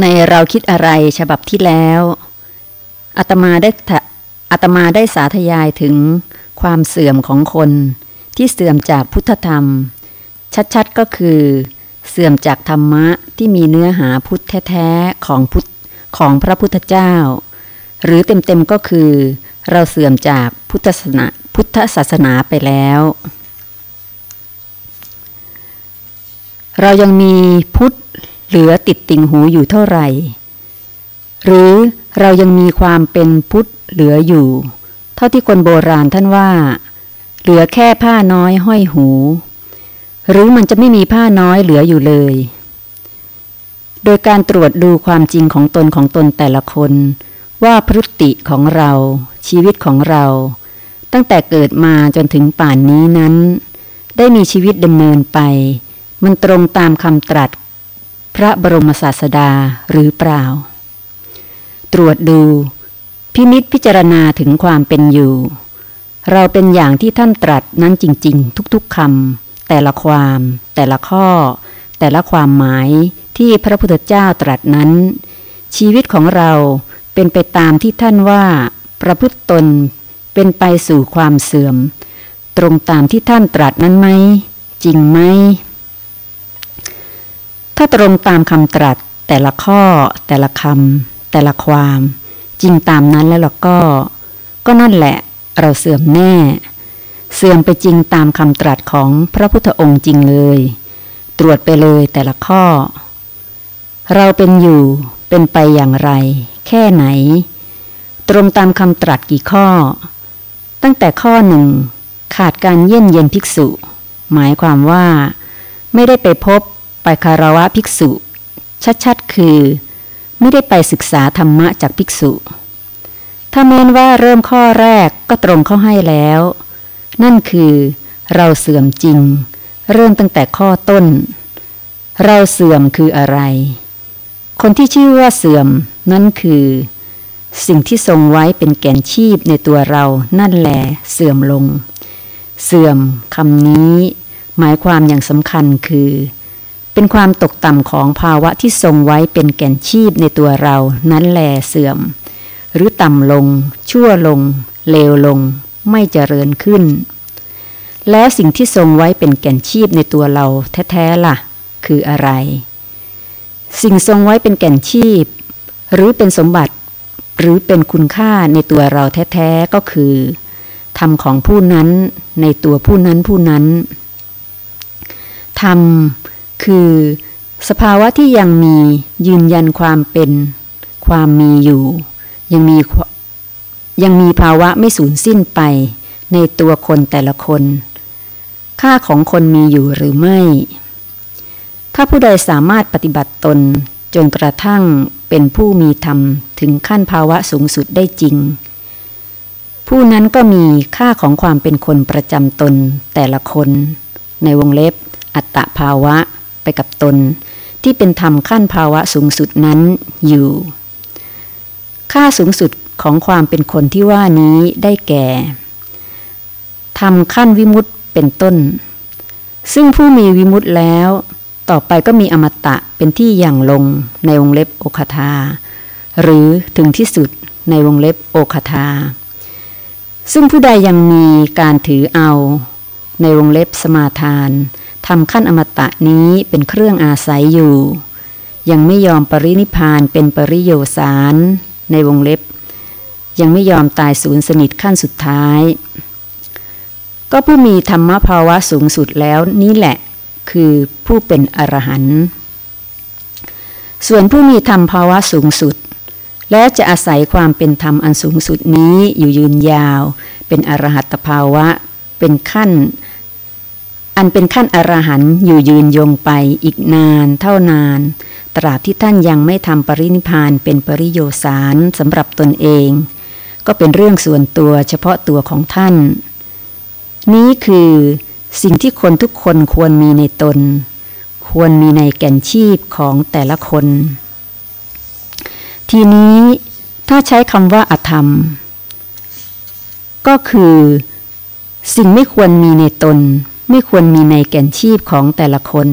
ในเราคิดอะไรฉบับที่แล้วอาตมาได้อาตมาได้สาธยายถึงความเสื่อมของคนที่เสื่อมจากพุทธธรรม ชัดๆก็คือ เสื่อมจากธรรมะที่มีเนื้อหาพุทธแท้ๆของพุทธของพระพุทธเจ้า หรือเต็มๆก็คือ เราเสื่อมจากพุทธศาสนาพุทธศาสนาไปแล้ว เรายังมีพุทธ เหลือติดติ่งหูอยู่เท่าไหร่ หรือเรายังมีความเป็นพุทธเหลืออยู่ เท่าที่คนโบราณท่านว่า เหลือแค่ผ้าน้อยห้อยหู หรือมันจะไม่มีผ้าน้อยเหลืออยู่เลย โดยการตรวจดูความจริงของตนของตนแต่ละคน ว่าพฤติของเรา ชีวิตของเรา ตั้งแต่เกิดมาจนถึงป่านนี้นั้น ได้มีชีวิตดำเนินไปมันตรงตามคำตรัส พระบรมศาสดาหรือเปล่า ตรวจดู พินิษพิจารณาถึงความเป็นอยู่ เราเป็นอย่างที่ท่านตรัสนั้นจริง ๆ ทุกๆคำแต่ละความ แต่ละข้อ แต่ละความหมายที่พระพุทธเจ้าตรัสนั้น ชีวิตของเราเป็นไปตามที่ท่านว่า ประพฤติตนเป็นไปสู่ความเสื่อม ตรงตามที่ท่านตรัสนั้นไหม จริงไหม ถ้าตรงตามคำตรัส แต่ละข้อ แต่ละคำแต่ละความ จริงตามนั้นแล้วเราก็ ก็นั่นแหละเราเสื่อมแน่ เสื่อมไปจริงตามคำตรัสของพระพุทธองค์จริงเลย ตรวจไปเลยแต่ละข้อ เราเป็นอยู่เป็นไปอย่างไร แค่ไหน ตรงตามคำตรัสกี่ข้อ ตั้งแต่ข้อหนึ่งขาดการเยี่ยนเย็นภิกษุ หมายความว่า ไม่ได้ไปพบ ไปคารวะภิกษุ ชัดๆ คือ ไม่ได้ไปศึกษาธรรมะจากภิกษุ ถ้าแม้นว่าเริ่มข้อแรกก็ตรงเข้าให้แล้ว นั่นคือเราเสื่อมจริง เริ่มตั้งแต่ข้อต้น เราเสื่อมคืออะไร คนที่ชื่อว่าเสื่อม นั่นคือ สิ่งที่ทรงไว้เป็นแก่นชีพในตัวเรานั่นแหละเสื่อมลง เสื่อมคำนี้ หมายความอย่างสำคัญคือ เป็นความตกต่ำของภาวะที่ทรงไว้เป็นแก่นชีพในตัวเรานั้นแลเสื่อม หรือต่ำลง ชั่วลง เลวลง ไม่เจริญขึ้น แล้วสิ่งที่ทรงไว้เป็นแก่นชีพในตัวเราแท้ๆล่ะ คืออะไร สิ่งทรงไว้เป็นแก่นชีพ หรือเป็นสมบัติ หรือเป็นคุณค่าในตัวเราแท้ๆก็คือธรรมของผู้นั้นในตัวผู้นั้นผู้นั้นธรรม คือ สภาวะที่ยังมียืนยันความเป็น ความมีอยู่ ยังมียังมีภาวะไม่สูญสิ้นไป ในตัวคนแต่ละคน ค่าของคนมีอยู่หรือไม่ ถ้าผู้ใดสามารถปฏิบัติตนจนกระทั่งเป็นผู้มีธรรมถึงขั้นภาวะสูงสุดได้จริง ผู้นั้นก็มีค่าของความเป็นคนประจำตนแต่ละคน ในวงเล็บ อัตตภาวะ ไปกับตน ที่เป็นธรรมขั้นภาวะสูงสุดนั้นอยู่ ค่าสูงสุดของความเป็นคนที่ว่านี้ได้แก่ทำขั้นวิมุตเป็นต้น ซึ่งผู้มีวิมุตแล้ว ต่อไปก็มีอมตะเป็นที่อย่างลงในวงเล็บโอคาทาหรือถึงที่สุดในวงเล็บโอคาทาซึ่งผู้ใดยังมีการถือเอาในวงเล็บสมาทาน ทำขั้นอมตะนี้เป็นเครื่องอาศัยอยู่ ยังไม่ยอมปรินิพานเป็นปริโยสารในวงเล็บ ยังไม่ยอมตายสูญสนิทขั้นสุดท้าย ก็ผู้มีธรรมภาวะสูงสุดแล้วนี่แหละ คือผู้เป็นอรหันต์ส่วนผู้มีธรรมภาวะสูงสุด และจะอาศัยความเป็นธรรมอันสูงสุดนี้อยู่ยืนยาว เป็นอรหัตภาวะ เป็นขั้น อันเป็นขั้นอรหันต์อยู่ยืนยงไปอีกนานเท่านาน ตราบที่ท่านยังไม่ทำปรินิพานเป็นปริโยสารสำหรับตนเอง ก็เป็นเรื่องส่วนตัวเฉพาะตัวของท่าน นี้คือสิ่งที่คนทุกคนควรมีในตน ควรมีในแก่นชีพของแต่ละคน ทีนี้ถ้าใช้คำว่าอธรรม ก็คือ สิ่งไม่ควรมีในตน ไม่ควรมีในแก่นชีพของแต่ละคน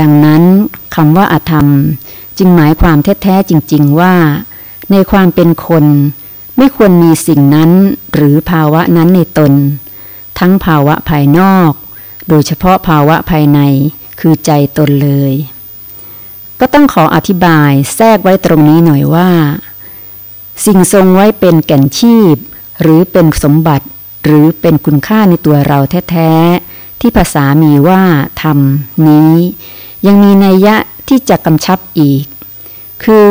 ดังนั้นคำว่าอาธรรมจึงหมายความแท้ๆจริง ๆว่า ในความเป็นคน ไม่ควรมีสิ่งนั้นหรือภาวะนั้นในตน ทั้งภาวะภายนอก โดยเฉพาะภาวะภายในคือใจตนเลย ก็ต้องขออธิบายแทรกไว้ตรงนี้หน่อยว่า สิ่งทรงไว้เป็นแก่นชีพ หรือเป็นสมบัติ หรือเป็นคุณค่าในตัวเราแท้ๆ ที่ภาษามีว่าธรรมนี้ ยังมีนัยยะที่จะกำชับอีก คือ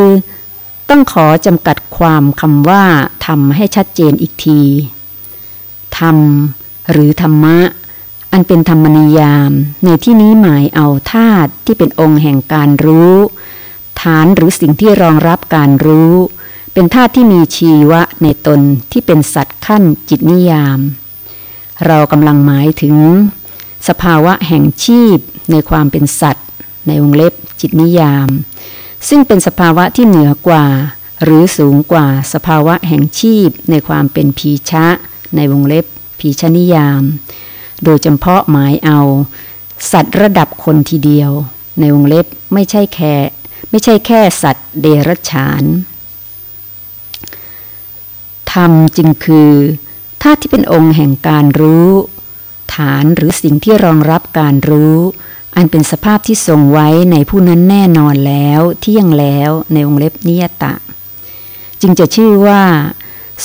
ต้องขอจำกัดความคำว่าธรรมให้ชัดเจนอีกที ธรรม หรือธรรมะ อันเป็นธรรมนิยาม ในที่นี้หมายเอาธาตุที่เป็นองค์แห่งการรู้ ฐานหรือสิ่งที่รองรับการรู้ เป็นธาตุที่มีชีวะในตนที่เป็นสัตว์ขั้นจิตนิยาม เรากำลังหมายถึง สภาวะแห่งชีพในความเป็นสัตว์ ในวงเล็บจิตนิยาม ซึ่งเป็นสภาวะที่เหนือกว่า หรือสูงกว่าสภาวะแห่งชีพในความเป็นพีชะ ในวงเล็บพีชนิยาม โดยเฉพาะหมายเอา สัตว์ระดับคนทีเดียว ในวงเล็บไม่ใช่แค่ไม่ใช่แค่สัตว์เดรัจฉาน ธรรมจึงคือธาตุที่เป็นองค์แห่งการรู้ ฐานหรือสิ่งที่รองรับการรู้ อันเป็นสภาพที่ทรงไว้ในผู้นั้นแน่นอนแล้วเที่ยงแล้วในวงเล็บนิยตะ จึงจะชื่อว่า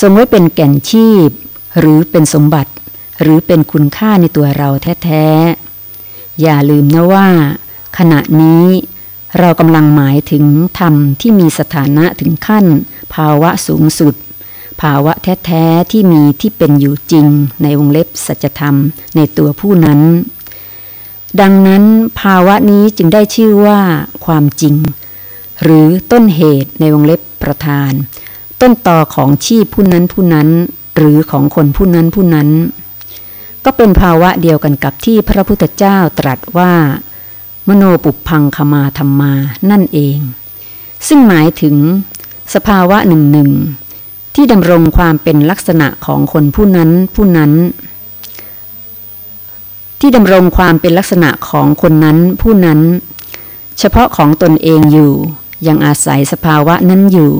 ทรงไว้เป็นแก่นชีพ หรือเป็นสมบัติ หรือเป็นคุณค่าในตัวเราแท้ๆ อย่าลืมนะว่า ขณะนี้เรากำลังหมายถึงธรรมที่มีสถานะถึงขั้น ภาวะสูงสุด ภาวะแท้ๆที่มีที่เป็นอยู่จริงในวงเล็บสัจธรรมในตัวผู้นั้น ดังนั้นภาวะนี้จึงได้ชื่อว่าความจริง หรือต้นเหตุในวงเล็บประธาน ต้นต่อของชีพผู้นั้นผู้นั้น หรือของคนผู้นั้นผู้นั้น ก็เป็นภาวะเดียวกันกับที่พระพุทธเจ้าตรัสว่า มโนปุพังคมาธรรมานั่นเอง ซึ่งหมายถึงสภาวะหนึ่งหนึ่ง ที่ดำรงความเป็นลักษณะของคนผู้นั้นผู้นั้น ที่ดำรงความเป็นลักษณะของคนนั้นผู้นั้น เฉพาะของตนเองอยู่ ยังอาศัยสภาวะนั้นอยู่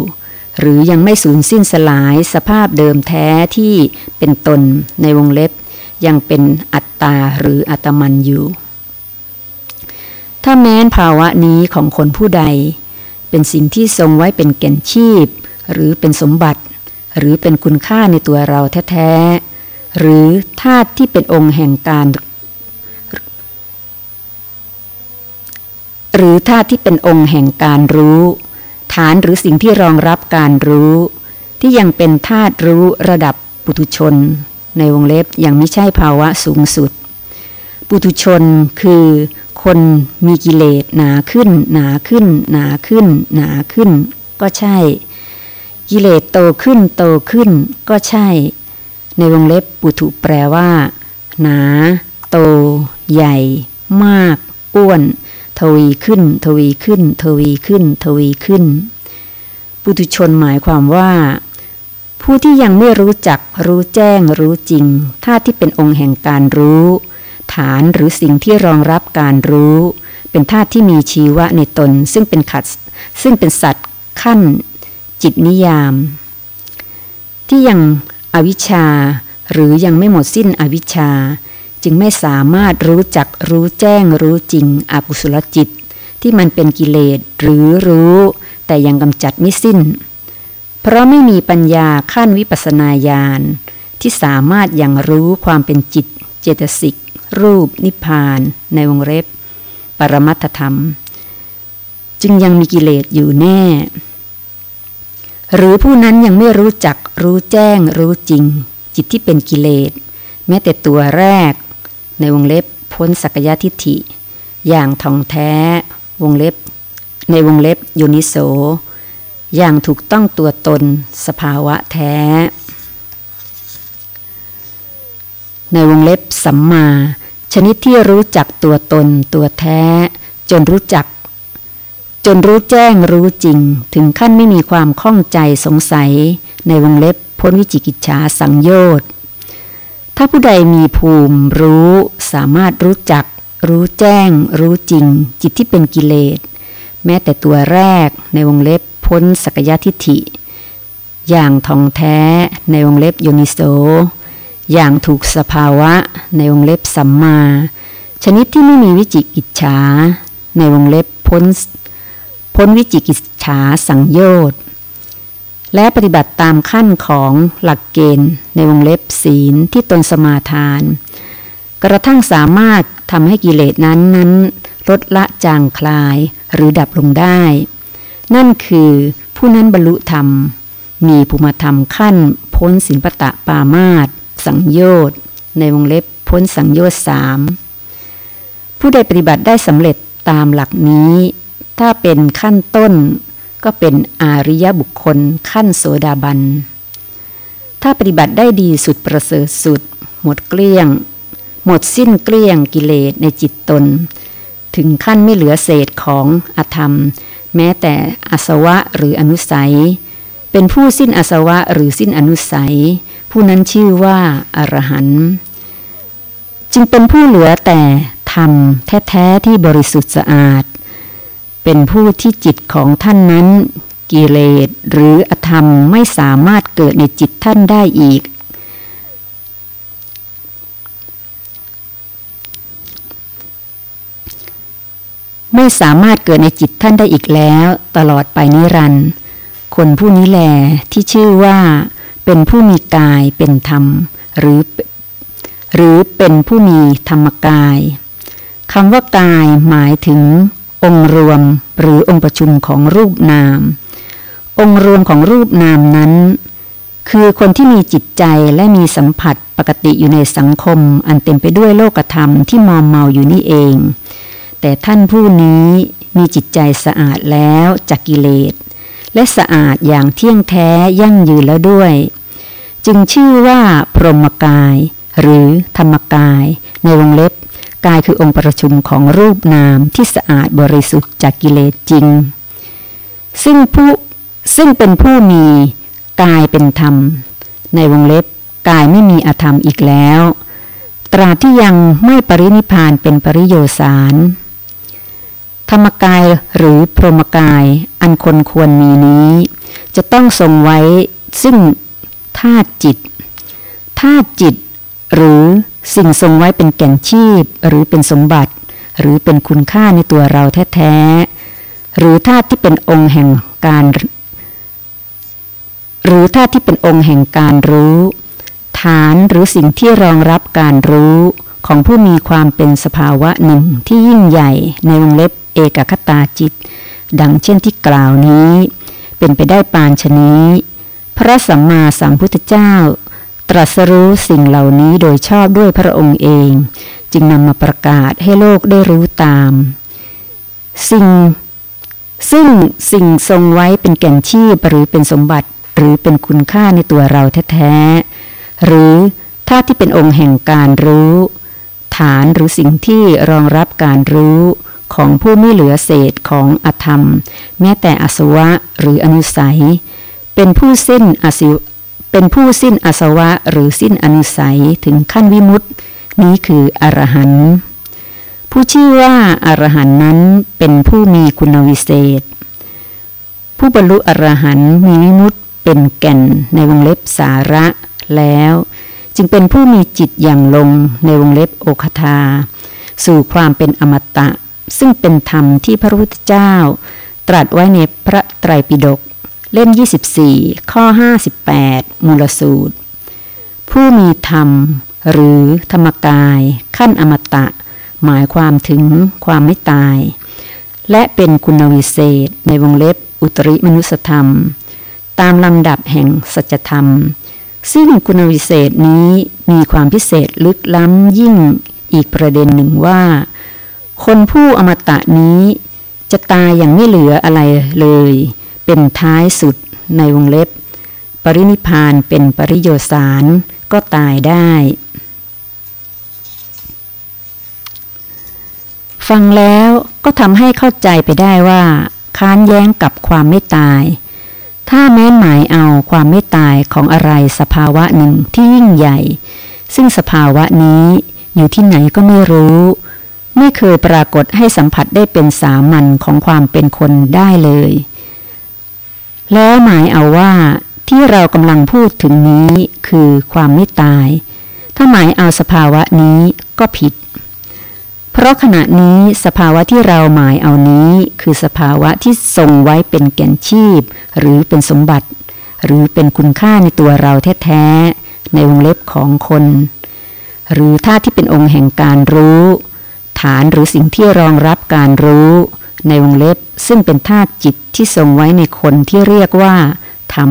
หรือยังไม่สูญสิ้นสลายสภาพเดิมแท้ที่เป็นตนในวงเล็บ ยังเป็นอัตตาหรืออัตมันอยู่ ถ้าแม้นภาวะนี้ของคนผู้ใด เป็นสิ่งที่ทรงไว้เป็นแก่นชีพหรือเป็นสมบัติ หรือเป็นคุณค่าในตัวเราแท้ๆ หรือธาตุที่เป็นองค์แห่งการ หรือธาตุที่เป็นองค์แห่งการรู้ ฐานหรือสิ่งที่รองรับการรู้ ที่ยังเป็นธาตุรู้ระดับปุถุชน ในวงเล็บยังไม่ใช่ภาวะสูงสุด ปุถุชนคือคนมีกิเลสหนาขึ้น หนาขึ้น หนาขึ้น หนาขึ้น ก็ใช่ กิเลสโตขึ้นโตขึ้นก็ใช่ ในวงเล็บปุถุแปลว่า หนา โต ใหญ่ มาก อ้วน ทวีขึ้น ทวีขึ้น ทวีขึ้น ทวีขึ้น ปุถุชนหมายความว่า ผู้ที่ยังไม่รู้จักรู้แจ้งรู้จริงธาตุที่เป็นองค์แห่งการรู้ ฐานหรือสิ่งที่รองรับการรู้ เป็นธาตุที่มีชีวะในตน ซึ่งเป็นขัดซึ่งเป็นสัตว์ขั้น จิตนิยาม ที่ยังอวิชชา หรือยังไม่หมดสิ้นอวิชชา จึงไม่สามารถรู้จักรู้แจ้งรู้จริงอกุศลจิต ที่มันเป็นกิเลสหรือรู้แต่ยังกำจัดไม่สิ้น เพราะไม่มีปัญญาขั้นวิปัสนาญาณที่สามารถยังรู้ความเป็นจิต เจตสิก รูป นิพพาน ในวงเล็บ ปรมัตถธรรม จึงยังมีกิเลสอยู่แน่ หรือผู้นั้นยังไม่รู้จักรู้แจ้งรู้จริง จิตที่เป็นกิเลส แม้แต่ตัวแรก ในวงเล็บพ้นสักยะทิฏฐิ อย่างท่องแท้วงเล็บ ในวงเล็บยูนิโส อย่างถูกต้องตัวตนสภาวะแท้ ในวงเล็บสัมมา ชนิดที่รู้จักตัวตนตัวแท้ จนรู้จัก จนรู้แจ้งรู้จริง ถึงขั้นไม่มีความข้องใจสงสัย ในวงเล็บพ้นวิจิกิจฉาสังโยชน์ถ้าผู้ใดมีภูมิรู้สามารถรู้จัก รู้แจ้ง รู้จริง จิตที่เป็นกิเลส แม้แต่ตัวแรกในวงเล็บพ้นสักยะทิฏฐิ อย่างทองแท้ในวงเล็บโยนิโสอย่างถูกสภาวะในวงเล็บสัมมา ชนิดที่ไม่มีวิจิกิจฉาในวงเล็บพ้น พ้นวิจิกิจฉาสังโยชน์ และปฏิบัติตามขั้นของหลักเกณฑ์ในวงเล็บศีลที่ตนสมาทาน กระทั่งสามารถทำให้กิเลสนั้นนั้นลดละจางคลายหรือดับลงได้ นั่นคือผู้นั้นบรรลุธรรม มีภูมิธรรมขั้นพ้นสินปตะปามาตสังโยชน์ในวงเล็บพ้นสังโยชน์สามผู้ใดปฏิบัติได้สำเร็จตามหลักนี้ ถ้าเป็นขั้นต้น ก็เป็นอาริยบุคคลขั้นโสดาบัน ถ้าปฏิบัติได้ดีสุดประเสริฐสุด หมดเกลี้ยง หมดสิ้นเกลี้ยงกิเลสในจิตตน ถึงขั้นไม่เหลือเศษของอธรรม แม้แต่อสวะหรืออนุสัย เป็นผู้สิ้นอสวะหรือสิ้นอนุสัย ผู้นั้นชื่อว่าอรหันต์จึงเป็นผู้เหลือแต่ธรรมแท้ ๆ ที่บริสุทธิ์สะอาด เป็นผู้ที่จิตของท่านนั้น กิเลสหรืออธรรมไม่สามารถเกิดในจิตท่านได้อีก ไม่สามารถเกิดในจิตท่านได้อีกแล้ว ตลอดไปนิรันดร์คนผู้นี้แลที่ชื่อว่า เป็นผู้มีกายเป็นธรรม หรือ หรือเป็นผู้มีธรรมกายคำว่ากายหมายถึง องค์รวมหรือองค์ประชุมของรูปนาม องค์รวมของรูปนามนั้น คือคนที่มีจิตใจและมีสัมผัสปกติอยู่ในสังคม อันเต็มไปด้วยโลกธรรมที่มอมเมาอยู่นี่เอง แต่ท่านผู้นี้มีจิตใจสะอาดแล้วจากกิเลส และสะอาดอย่างเที่ยงแท้ยั่งยืนแล้วด้วย จึงชื่อว่าพรหมกาย หรือธรรมกายในวงเล็บ กายคือองค์ประชุมของรูปนามที่สะอาดบริสุทธิ์จากกิเลสจริง ซึ่งผู้ซึ่งเป็นผู้มีกายเป็นธรรม ในวงเล็บกายไม่มีอธรรมอีกแล้ว ตราที่ยังไม่ปรินิพานเป็นปริโยสารธรรมกายหรือพรหมกายอันคนควรมีนี้ จะต้องทรงไว้ซึ่งธาตุจิตธาตุจิต หรือ สิ่งทรงไว้เป็นแก่นชีพ หรือเป็นสมบัติ หรือเป็นคุณค่าในตัวเราแท้ๆหรือธาตุที่เป็นองค์แห่งการ หรือธาตุที่เป็นองค์แห่งการรู้ ฐานหรือสิ่งที่รองรับการรู้ของผู้มีความเป็นสภาวะหนึ่งที่ยิ่งใหญ่ในวงเล็บเอกคตาจิต ดังเช่นที่กล่าวนี้ เป็นไปได้ปานชนี้ พระสัมมาสัมพุทธเจ้า ตรัสรู้สิ่งเหล่านี้โดยชอบด้วยพระองค์เอง จึงนำมาประกาศให้โลกได้รู้ตาม สิ่ง ซึ่งสิ่งทรงไว้เป็นแก่นชีพหรือเป็นสมบัติหรือเป็นคุณค่าในตัวเราแท้ๆหรือท่าที่เป็นองค์แห่งการรู้ ฐานหรือสิ่งที่รองรับการรู้ของผู้ไม่เหลือเศษของอธรรม แม้แต่อสวะหรืออนุสัย เป็นผู้สิ้นอสิ เป็นผู้สิ้นอสวะหรือสิ้นอนุสัยถึงขั้นวิมุตติ นี้คืออรหันต์ผู้ชื่อว่าอารหันต์นั้นเป็นผู้มีคุณวิเศษ ผู้บรรลุอรหันต์มีวิมุตติเป็นแก่นในวงเล็บสาระแล้ว จึงเป็นผู้มีจิตอย่างลงในวงเล็บโอคทา สู่ความเป็นอมตะ ซึ่งเป็นธรรมที่พระพุทธเจ้า ตรัสไว้ในพระไตรปิฎก เล่ม 24 ข้อ 58 มูลสูตร ผู้มีธรรม หรือธรรมกาย ขั้นอมตะ หมายความถึงความไม่ตาย และเป็นคุณวิเศษในวงเล็บอุตริมนุสธรรม ตามลำดับแห่งสัจธรรม ซึ่งคุณวิเศษนี้มีความพิเศษลึกล้ำยิ่งอีกประเด็นหนึ่งว่า คนผู้อมตะนี้จะตายอย่างไม่เหลืออะไรเลย เป็นท้ายสุดในวงเล็บ ปรินิพานเป็นปริโยสารก็ตายได้ ฟังแล้วก็ทำให้เข้าใจไปได้ว่าค้านแย้งกับความไม่ตาย ถ้าแม้นหมายเอาความไม่ตายของอะไรสภาวะหนึ่งที่ยิ่งใหญ่ ซึ่งสภาวะนี้อยู่ที่ไหนก็ไม่รู้ ไม่เคยปรากฏให้สัมผัสได้เป็นสามัญของความเป็นคนได้เลย แล้วหมายเอาว่าที่เรากำลังพูดถึงนี้คือความไม่ตาย ถ้าหมายเอาสภาวะนี้ก็ผิด เพราะขณะนี้สภาวะที่เราหมายเอานี้คือสภาวะที่ทรงไว้เป็นแก่นชีพ หรือเป็นสมบัติ หรือเป็นคุณค่าในตัวเราแท้ๆในวงเล็บของคน หรือท่าที่เป็นองค์แห่งการรู้ ฐานหรือสิ่งที่รองรับการรู้ ในวงเล็บซึ่งเป็นธาตุจิตที่ทรงไว้ในคนที่เรียกว่า ธรรม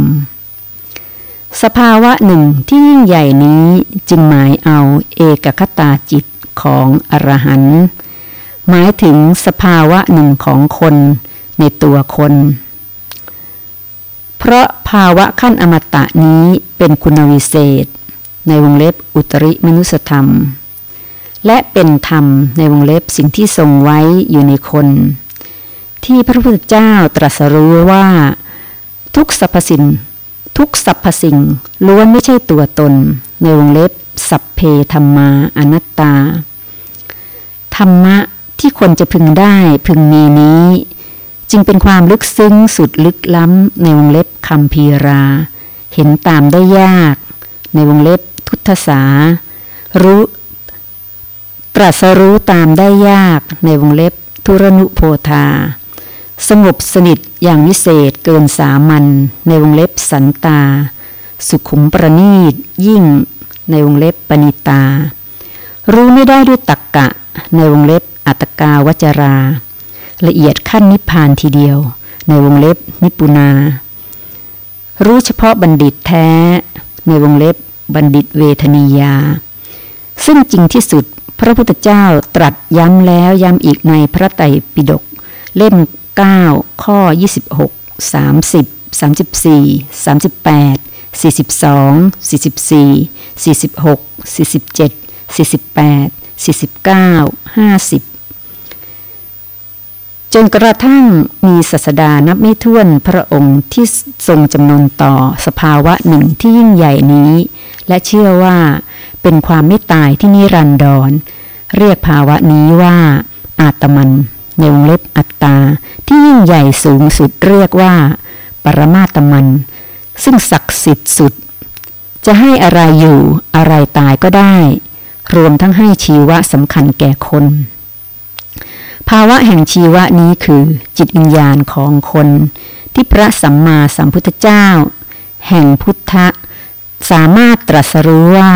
สภาวะหนึ่งที่ยิ่งใหญ่นี้จึงหมายเอาเอกคตาจิตของอรหันต์หมายถึงสภาวะหนึ่งของคนในตัวคน เพราะภาวะขั้นอมตะนี้เป็นคุณวิเศษ ในวงเล็บอุตริมนุสธรรม และเป็นธรรมในวงเล็บสิ่งที่ทรงไว้อยู่ในคน ที่พระพุทธเจ้าตรัสรู้ว่า ทุกสรรพสิ่ง ทุกสรรพสิ่งล้วนไม่ใช่ตัวตน ในวงเล็บ สัพเพธรรมาอนัตตา ธรรมะที่คนจะพึงได้พึงมีนี้ จึงเป็นความลึกซึ้งสุดลึกล้ำในวงเล็บคำพีรา เห็นตามได้ยาก ในวงเล็บทุตสา รู้ตรัสรู้ตามได้ยากในวงเล็บทุรนุโพธา สงบสนิทอย่างวิเศษเกินสามัญในวงเล็บสันตา สุขุมประณีตยิ่งในวงเล็บปณิตา รู้ไม่ได้ด้วยตักกะในวงเล็บอัตกาวจรา ละเอียดขั้นนิพพานทีเดียว ในวงเล็บนิปุนา รู้เฉพาะบัณฑิตแท้ ในวงเล็บบัณฑิตเวทนียา ซึ่งจริงที่สุดพระพุทธเจ้าตรัสย้ำแล้วย้ำอีกในพระไตรปิฎกเล่ม 9 ข้อ 26 30 34 38 42 44 46 47 48 49 50 จนกระทั่งมีศาสดานับไม่ถ้วนพระองค์ที่ทรงจำนวนต่อสภาวะหนึ่งที่ยิ่งใหญ่นี้ และเชื่อว่าเป็นความไม่ตายที่นิรันดรเรียกภาวะนี้ว่าอาตมัน ในวงเล็บอัตตา ที่ยิ่งใหญ่สูงสุดเรียกว่า ปรมาตมัน ซึ่งศักดิ์สิทธิ์สุด จะให้อะไรอยู่อะไรตายก็ได้ รวมทั้งให้ชีวะสำคัญแก่คน ภาวะแห่งชีวะนี้คือจิตวิญญาณของคน ที่พระสัมมาสัมพุทธเจ้า แห่งพุทธะ สามารถตรัสรู้ว่า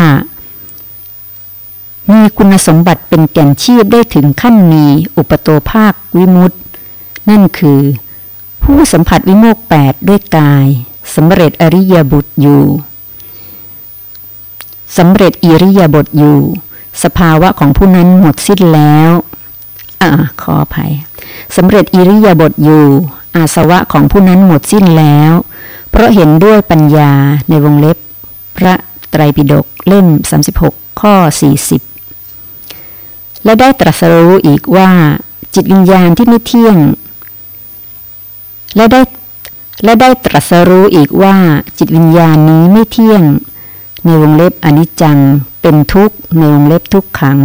มีคุณสมบัติเป็นแก่นชีพได้ถึงขั้นมีอุปโตภาควิมุตตนั่นคือ ผู้สัมผัสวิโมกแปดด้วยกายสำเร็จอริยบุตรอยู่สำเร็จอิริยบทอยู่ สภาวะของผู้นั้นหมดสิ้นแล้วอ่าขออภัยสำเร็จอิริยบทอยู่ อาสวะของผู้นั้นหมดสิ้นแล้ว เพราะเห็นด้วยปัญญาในวงเล็บ พระไตรปิฎกเล่ม 36 ข้อ 40 และได้ตรัสรู้อีกว่า จิตวิญญาณที่ไม่เที่ยง และได้และได้ตรัสรู้อีกว่าจิตวิญญาณนี้ไม่เที่ยง ในวงเล็บอนิจจัง เป็นทุกข์ในวงเล็บทุกขัง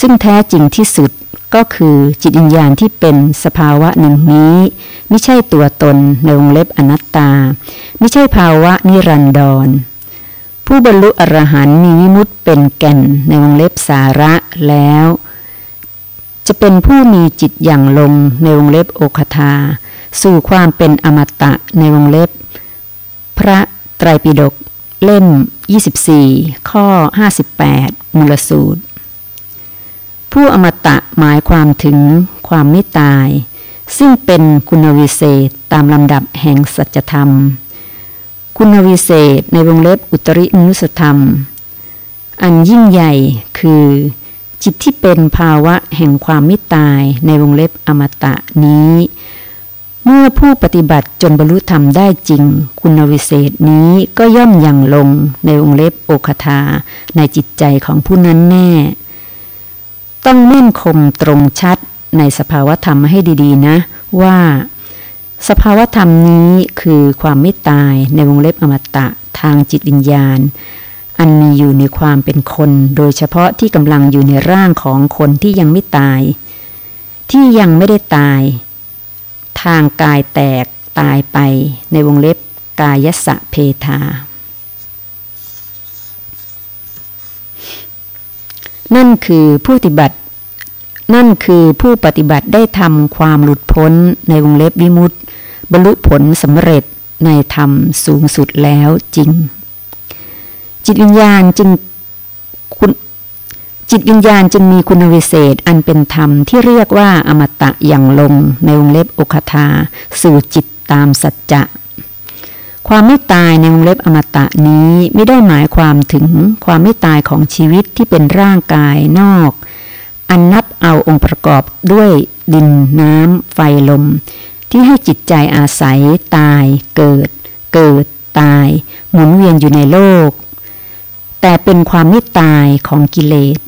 ซึ่งแท้จริงที่สุดก็คือจิตวิญญาณที่เป็นสภาวะหนึ่งนี้ ไม่ใช่ตัวตนในวงเล็บอนัตตา ไม่ใช่ภาวะนิรันดร ผู้บรรลุอรหันต์มีวิมุตเป็นแก่นในวงเล็บสาระแล้ว จะเป็นผู้มีจิตอย่างลงในวงเล็บโอคทา สู่ความเป็นอมตะในวงเล็บ พระไตรปิฎกเล่ม 24 ข้อ 58 มูลสูตร ผู้อมตะหมายความถึงความไม่ตาย ซึ่งเป็นคุณวิเศษตามลำดับแห่งสัจธรรม คุณวิเศษในวงเล็บอุตรินุสธรรม อันยิ่งใหญ่คือ จิตที่เป็นภาวะแห่งความไม่ตายในวงเล็บอมตะนี้ เมื่อผู้ปฏิบัติจนบรรลุธรรมได้จริง คุณวิเศษนี้ก็ย่อมยังลงในวงเล็บโอคทาในจิตใจของผู้นั้นแน่ ต้องแม่นคมตรงชัดในสภาวธรรมให้ดีๆ นะ ว่า สภาวธรรมนี้คือความไม่ตายในวงเล็บอมตะทางจิตวิญญาณ อันมีอยู่ในความเป็นคน โดยเฉพาะที่กำลังอยู่ในร่างของคนที่ยังไม่ตาย ที่ยังไม่ได้ตาย ทางกายแตกตายไปในวงเล็บกายสะเพทา นั่นคือผู้ปฏิบัติ นั่นคือผู้ปฏิบัติได้ทำความหลุดพ้นในวงเล็บวิมุตติ บรรลุผลสำเร็จในธรรมสูงสุดแล้วจริง จิตวิญญาณจึงคุณจิตวิญญาณจึงมีคุณวิเศษอันเป็นธรรมที่เรียกว่าอมตะอย่างลงในวงเล็บอกคาสู่จิตตามสัจจะ ความไม่ตายในวงเล็บอมตะนี้ไม่ได้หมายความถึงความไม่ตายของชีวิตที่เป็นร่างกายนอก อันนับเอาองค์ประกอบด้วยดินน้ำไฟลม ที่ให้จิตใจอาศัยตายเกิด เกิดตาย หมุนเวียนอยู่ในโลก แต่เป็นความไม่ตายของกิเลส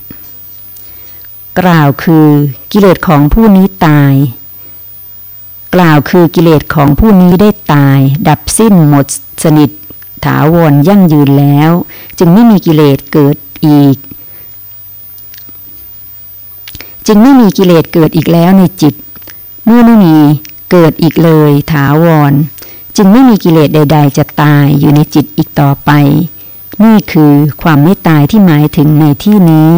กล่าวคือกิเลสของผู้นี้ตาย กล่าวคือกิเลสของผู้นี้ได้ตาย ดับสิ้นหมดสนิท ถาวรยั่งยืนแล้ว จึงไม่มีกิเลสเกิดอีก จึงไม่มีกิเลสเกิดอีกแล้วในจิต เมื่อไม่มีเกิดอีกเลยถาวร จึงไม่มีกิเลสใด ๆ จะตายอยู่ในจิตอีกต่อไป นี่คือความไม่ตายที่หมายถึงในที่นี้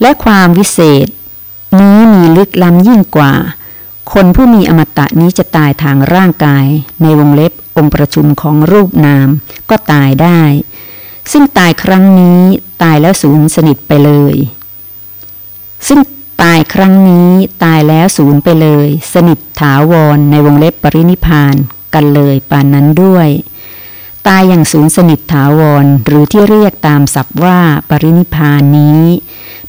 และความวิเศษ นี้มีลึกล้ำยิ่งกว่า คนผู้มีอมตะนี้จะตายทางร่างกาย ในวงเล็บองค์ประชุมของรูปนาม ก็ตายได้ ซึ่งตายครั้งนี้ตายแล้วสูญสนิทไปเลย ซึ่งตายครั้งนี้ตายแล้วสูญไปเลย สนิทถาวรในวงเล็บปรินิพานกันเลยปานนั้นด้วย ตายอย่างสูญสนิทถาวร หรือที่เรียกตามศัพท์ว่าปรินิพานนี้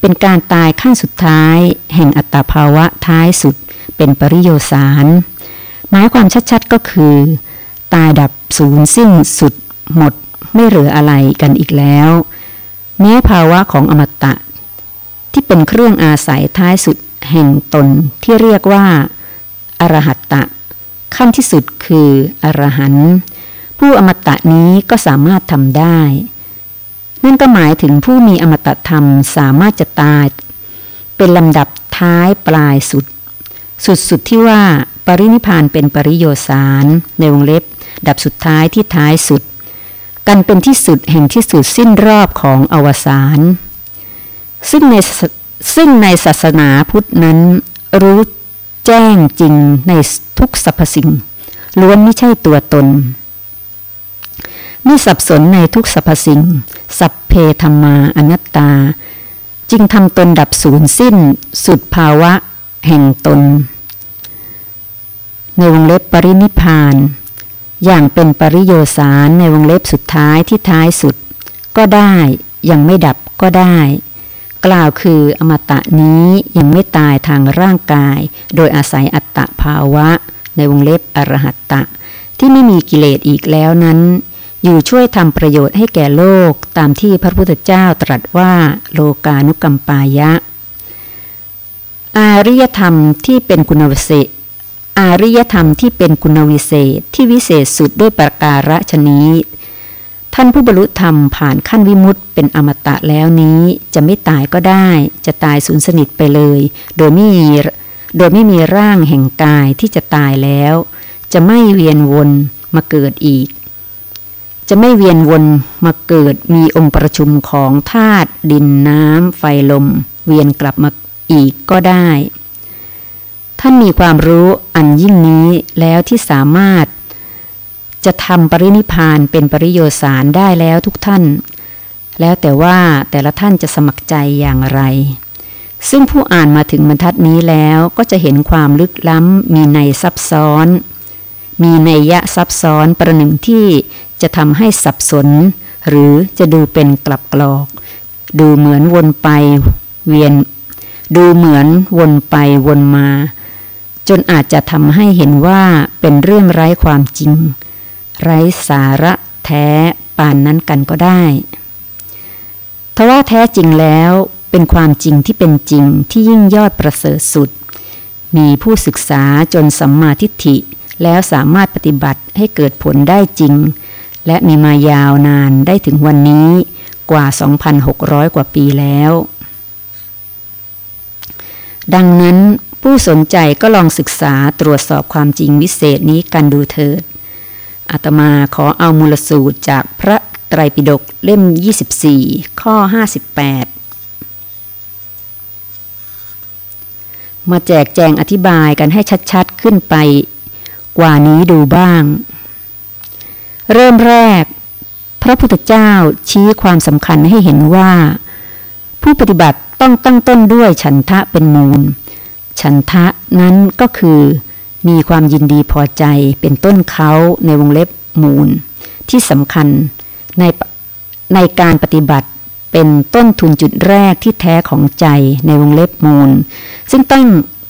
เป็นการตายขั้นสุดท้าย แห่งอัตภาวะท้ายสุด เป็นปริโยสารหมายความชัดๆก็คือ ตายดับสูญสิ้นสุด หมด ไม่เหลืออะไรกันอีกแล้วแม้ภาวะของอมตะ ที่เป็นเครื่องอาศัยท้ายสุดแห่งตนที่เรียกว่าอรหัตตะ ขั้นที่สุดคืออรหันต์ ผู้อมตะนี้ก็สามารถทำได้ นั่นก็หมายถึงผู้มีอมตะธรรมสามารถจะตาย เป็นลำดับท้ายปลายสุด สุดสุดที่ว่าปรินิพานเป็นปริโยสารในวงเล็บ ดับสุดท้ายที่ท้ายสุด กันเป็นที่สุดแห่งที่สุดสิ้นรอบของอวสานซึ่งในซึ่งในศาสนาพุทธนั้น รู้แจ้งจริงในทุกสรรพสิ่งล้วนไม่ใช่ตัวตน ไม่สับสนในทุกสรรพสิ่ง สัพเพธรรมาอนัตตา จึงทำตนดับสูญสิ้น สุดภาวะ แห่งตน ในวงเล็บปรินิพาน อย่างเป็นปริโยสารในวงเล็บสุดท้ายที่ท้ายสุด ก็ได้ยังไม่ดับก็ได้ กล่าวคืออมตะนี้ยังไม่ตายทางร่างกาย โดยอาศัยอัตตภาวะ ในวงเล็บอรหัตตะ ที่ไม่มีกิเลสอีกแล้วนั้น อยู่ช่วยทำประโยชน์ให้แก่โลกตามที่พระพุทธเจ้าตรัสว่าโลกานุกัมปายะ อาริยธรรมที่เป็นคุณวิเศษ อาริยธรรมที่เป็นคุณวิเศษที่วิเศษสุดด้วยประการฉนี้ท่านผู้บรรลุธรรมผ่านขั้นวิมุตเป็นอมตะแล้วนี้ จะไม่ตายก็ได้ จะตายสูญสนิทไปเลย โดยไม่มีโดยไม่มีร่างแห่งกายที่จะตายแล้ว จะไม่เวียนวนมาเกิดอีก จะไม่เวียนวนมาเกิดมีองค์ประชุมของธาตุดินน้ำไฟลม เวียนกลับมาอีกก็ได้ ท่านมีความรู้อันยิ่งนี้แล้วที่สามารถ จะทำปรินิพานเป็นปริโยสารได้แล้วทุกท่าน แล้วแต่ว่าแต่ละท่านจะสมัครใจอย่างไร ซึ่งผู้อ่านมาถึงบรรทัดนี้แล้วก็จะเห็นความลึกล้ำมีในซับซ้อนมีในยะซับซ้อนประหนึ่งที่ จะทำให้สับสน หรือจะดูเป็นกลับกรอก ดูเหมือนวนไปเวียน ดูเหมือนวนไปวนมา จนอาจจะทำให้เห็นว่าเป็นเรื่องไร้ความจริง ไร้สาระแท้ป่านนั้นกันก็ได้ทว่าแท้จริงแล้วเป็นความจริงที่เป็นจริงที่ยิ่งยอดประเสริฐสุด มีผู้ศึกษาจนสัมมาทิฏฐิแล้วสามารถปฏิบัติให้เกิดผลได้จริง และมีมายาวนานได้ถึงวันนี้กว่า 2,600 กว่าปีแล้ว ดังนั้นผู้สนใจก็ลองศึกษาตรวจสอบความจริงวิเศษนี้กันดูเถิด อาตมาขอเอามูลสูตรจากพระไตรปิฎกเล่ม 24 ข้อ 58 มาแจกแจงอธิบายกันให้ชัดๆขึ้นไป กว่านี้ดูบ้าง เริ่มแรก พระพุทธเจ้าชี้ความสำคัญให้เห็นว่า ผู้ปฏิบัติต้องตั้งต้นด้วยฉันทะเป็นมูล ฉันทะนั้นก็คือ มีความยินดีพอใจเป็นต้นเขาในวงเล็บมูล ที่สำคัญในในการปฏิบัติเป็นต้นทุนจุดแรกที่แท้ของใจในวงเล็บมูล ซึ่งต้อง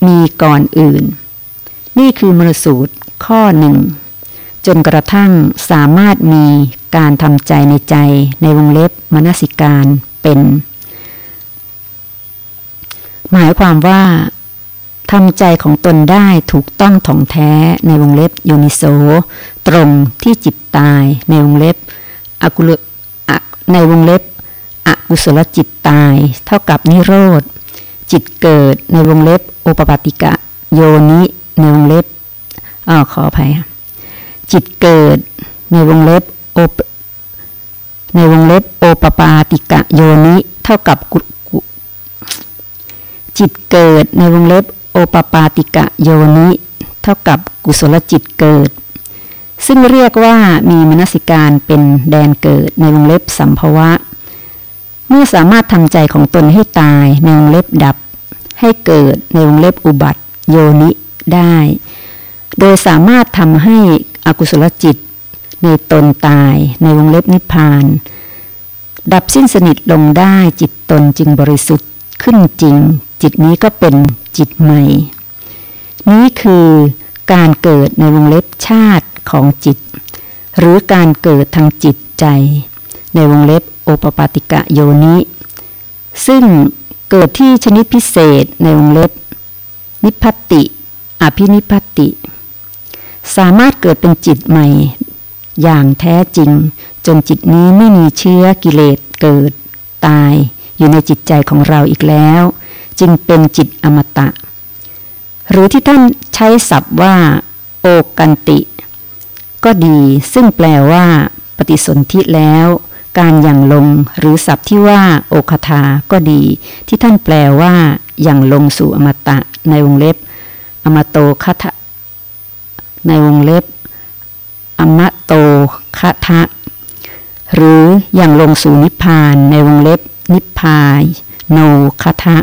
มีก่อนอื่น นี่คือมรสูตรข้อหนึ่ง จนกระทั่งสามารถมีการทำใจในใจในวงเล็บมนสิการเป็น หมายความว่าทำใจของตนได้ถูกต้องถ่องแท้ในวงเล็บโยนิโสตรงที่จิตตายในวงเล็บอกุลในวงเล็บอกุศลจิตตาย เท่ากับนิโรธ จิตเกิดในวงเล็บโอปปติกะ โยนิในวงเล็บอ๋อขออภัยค่ะ จิตเกิด ในวงเล็บโอในวงเล็บโอปปาติกะโยนิเท่ากับกุจิตเกิดในวงเล็บโอปปาติกะโยนิ เท่ากับกุศลจิตเกิด ซึ่งเรียกว่ามีมนสิการเป็นแดนเกิดในวงเล็บสัมภวะ เมื่อสามารถทำใจของตนให้ตายในวงเล็บดับ ให้เกิดในวงเล็บอุบัติโยนิได้ โดยสามารถทำให้ อกุศลจิต ในตนตาย ในวงเล็บนิพพาน ดับสิ้นสนิทลงได้จิตตนจึงบริสุทธิ์ขึ้นจริง จิตนี้ก็เป็นจิตใหม่ นี้คือการเกิดในวงเล็บชาติของจิต หรือการเกิดทางจิตใจ ในวงเล็บโอปปาติกะโยนิ ซึ่งเกิดที่ชนิดพิเศษในวงเล็บ นิพพติ อภินิพพติ สามารถเกิดเป็นจิตใหม่ อย่างแท้จริง จนจิตนี้ไม่มีเชื้อกิเลสเกิด ตายอยู่ในจิตใจของเราอีกแล้ว จึงเป็นจิตอมตะ หรือที่ท่านใช้ศัพท์ว่า โอกันติ ก็ดีซึ่งแปลว่า ปฏิสนธิแล้ว การอย่างลงหรือศัพท์ที่ว่า โอคาทาก็ดี ที่ท่านแปลว่าอย่างลงสู่อมตะในวงเล็บ อมโตคาทะ ในวงเล็บอมโตคทะ หรือหยั่งลงสู่นิพพานในวงเล็บนิพพายโนคทะ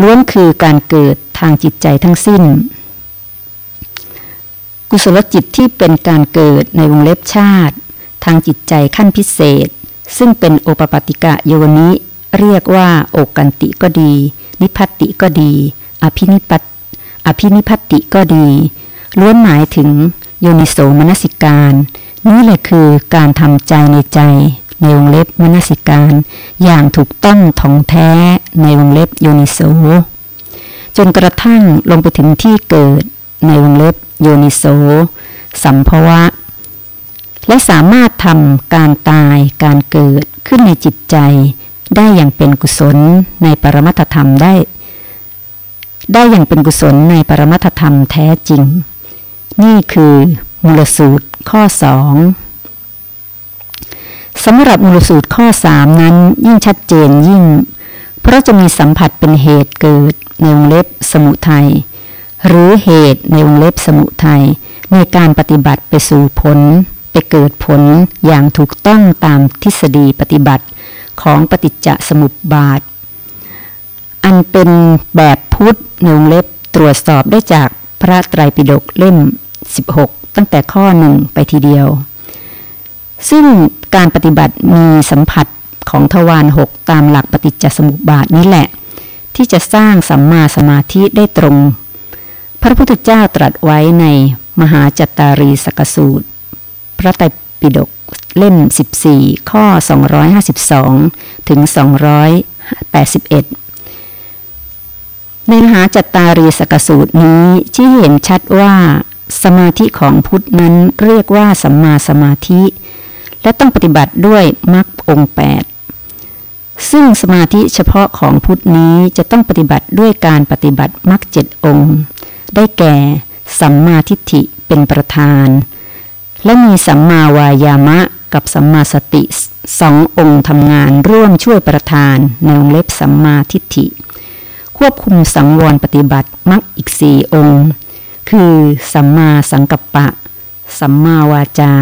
ล้วนคือการเกิดทางจิตใจทั้งสิ้น กุศลจิตที่เป็นการเกิดในวงเล็บชาติ ทางจิตใจขั้นพิเศษ ซึ่งเป็นโอปปาติกะโยนิเรียกว่าโอกันติก็ดี นิพัติก็ดี อภินิปัตอภินิพัติก็ดี ล้วนหมายถึงโยนิโสมนสิการ นี่แหละคือการทำใจในใจ ในวงเล็บมนสิการ อย่างถูกต้องท่องแท้ในวงเล็บโยนิโสจนกระทั่งลงไปถึงที่เกิดในวงเล็บโยนิโสสัมภวะ และสามารถทำการตายการเกิดขึ้นในจิตใจ ได้อย่างเป็นกุศลในปรมัตธรรมได้ ได้อย่างเป็นกุศลในปรมัตธรรมแท้จริง นี่คือมูลสูตรข้อสองสำหรับมูลสูตรข้อสามนั้นยิ่งชัดเจนยิ่ง เพราะจะมีสัมผัสเป็นเหตุเกิดในวงเล็บสมุทัยหรือเหตุในวงเล็บสมุทัยในการปฏิบัติไปสู่ผล ไปเกิดผลอย่างถูกต้องตามทฤษฎีปฏิบัติของปฏิจจสมุปบาท อันเป็นแบบพุทธในวงเล็บตรวจสอบได้จากพระไตรปิฎกเล่ม 16 ตั้งแต่ข้อหนึ่งไปทีเดียว ซึ่งการปฏิบัติมีสัมผัสของทวารหกตามหลักปฏิจจสมุปบาทนี้แหละ ที่จะสร้างสัมมาสมาธิได้ตรง พระพุทธเจ้าตรัสไว้ในมหาจัตตารีสกสูตร พระไตรปิฎกเล่ม 14 ข้อ 252 ถึง 281 ในมหาจัตตารีสกสูตรนี้ที่เห็นชัดว่า สมาธิของพุทธนั้นเรียกว่าสัมมาสมาธิ และต้องปฏิบัติด้วยมรรคองแปดซึ่งสมาธิเฉพาะของพุทธนี้จะต้องปฏิบัติด้วยการปฏิบัติมรรคเจ็ดองค์ ได้แก่ สัมมาทิฏฐิเป็นประธาน และมีสัมมาวายามะกับสัมมาสติสององค์ทำงานร่วมช่วยประธานในวงเล็บสัมมาทิฏฐิ ควบคุมสังวรปฏิบัติมรรคอีกสี่องค์ คือสัมมาสังกัปปะ สัมมาวาจา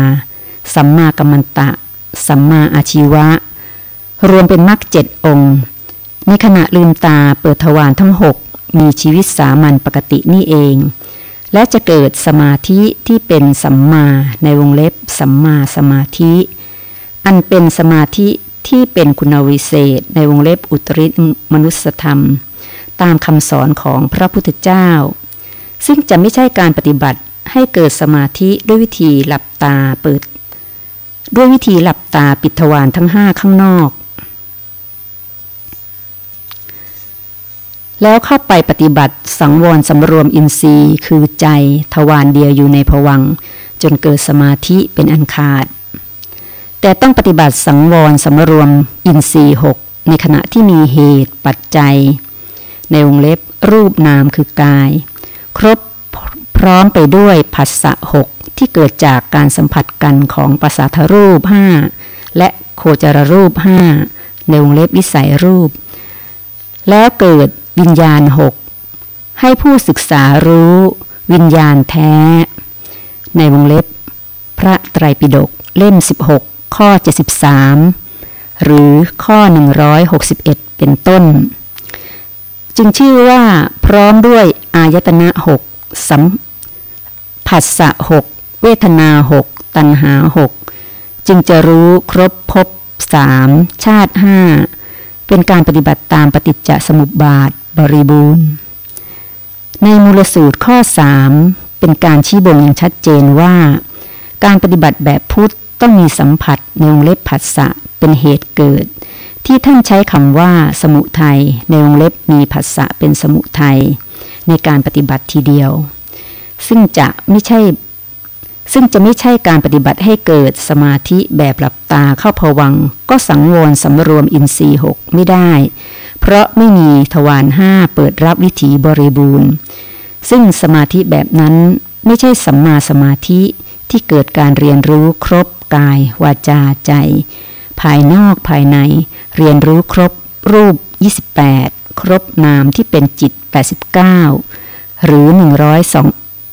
สัมมากัมมันตะ สัมมาอาชีวะ รวมเป็นมรรคเจ็ดองค์ ในขณะลืมตาเปิดทวารทั้งหกมีชีวิตสามัญปกตินี่เอง และจะเกิดสมาธิที่เป็นสัมมาในวงเล็บสัมมาสมาธิ อันเป็นสมาธิที่เป็นคุณวิเศษในวงเล็บอุตริมนุสธรรม ตามคำสอนของพระพุทธเจ้า ซึ่งจะไม่ใช่การปฏิบัติให้เกิดสมาธิด้วยวิธีหลับตาเปิด ด้วยวิธีหลับตาปิดทวารทั้งห้าข้างนอก แล้วเข้าไปปฏิบัติสังวรสำรวมอินทรีย์คือใจทวารเดียวอยู่ในผวัง จนเกิดสมาธิเป็นอันขาด แต่ต้องปฏิบัติสังวรสำรวมอินทรีย์หกในขณะที่มีเหตุปัจจัย ในวงเล็บรูปนามคือกาย รบพร้อมไปด้วยผัสสะหกที่เกิดจากการสัมผัสกันของภาษาทรูปห้าและโคจรรูปห้าในวงเล็บวิสัยรูป แล้วเกิดวิญญาณหกให้ผู้ศึกษารู้วิญญาณแท้ ในวงเล็บ พระไตรปิฎกเล่ม 16 ข้อ 73 หรือข้อ 161 เป็นต้น จึงชื่อว่าพร้อมด้วย อายตนะหกสัมผัสสะหกเวทนาหกตัณหาหกจึงจะรู้ครบพบสามชาติห้าเป็นการปฏิบัติตามปฏิจจสมุปบาทบริบูรณ์ ในมูลสูตรข้อ3เป็นการชี้บ่งอย่างชัดเจนว่า การปฏิบัติแบบพุทธต้องมีสัมผัสในวงเล็บผัสสะเป็นเหตุเกิด ที่ท่านใช้คำว่าสมุทัยในวงเล็บมีผัสสะเป็นสมุทัย ในการปฏิบัติทีเดียว ซึ่งจะไม่ใช่ ซึ่งจะไม่ใช่การปฏิบัติให้เกิดสมาธิแบบหลับตาเข้าผวัง ก็สังวรสำรวมอินทรีย์หกไม่ได้ เพราะไม่มีทวารห้าเปิดรับวิถีบริบูรณ์ ซึ่งสมาธิแบบนั้นไม่ใช่สัมมาสมาธิที่เกิดการเรียนรู้ครบกาย วาจาใจ ภายนอกภายใน เรียนรู้ครบรูป 28 ครบนามที่เป็นจิต 89 หรือ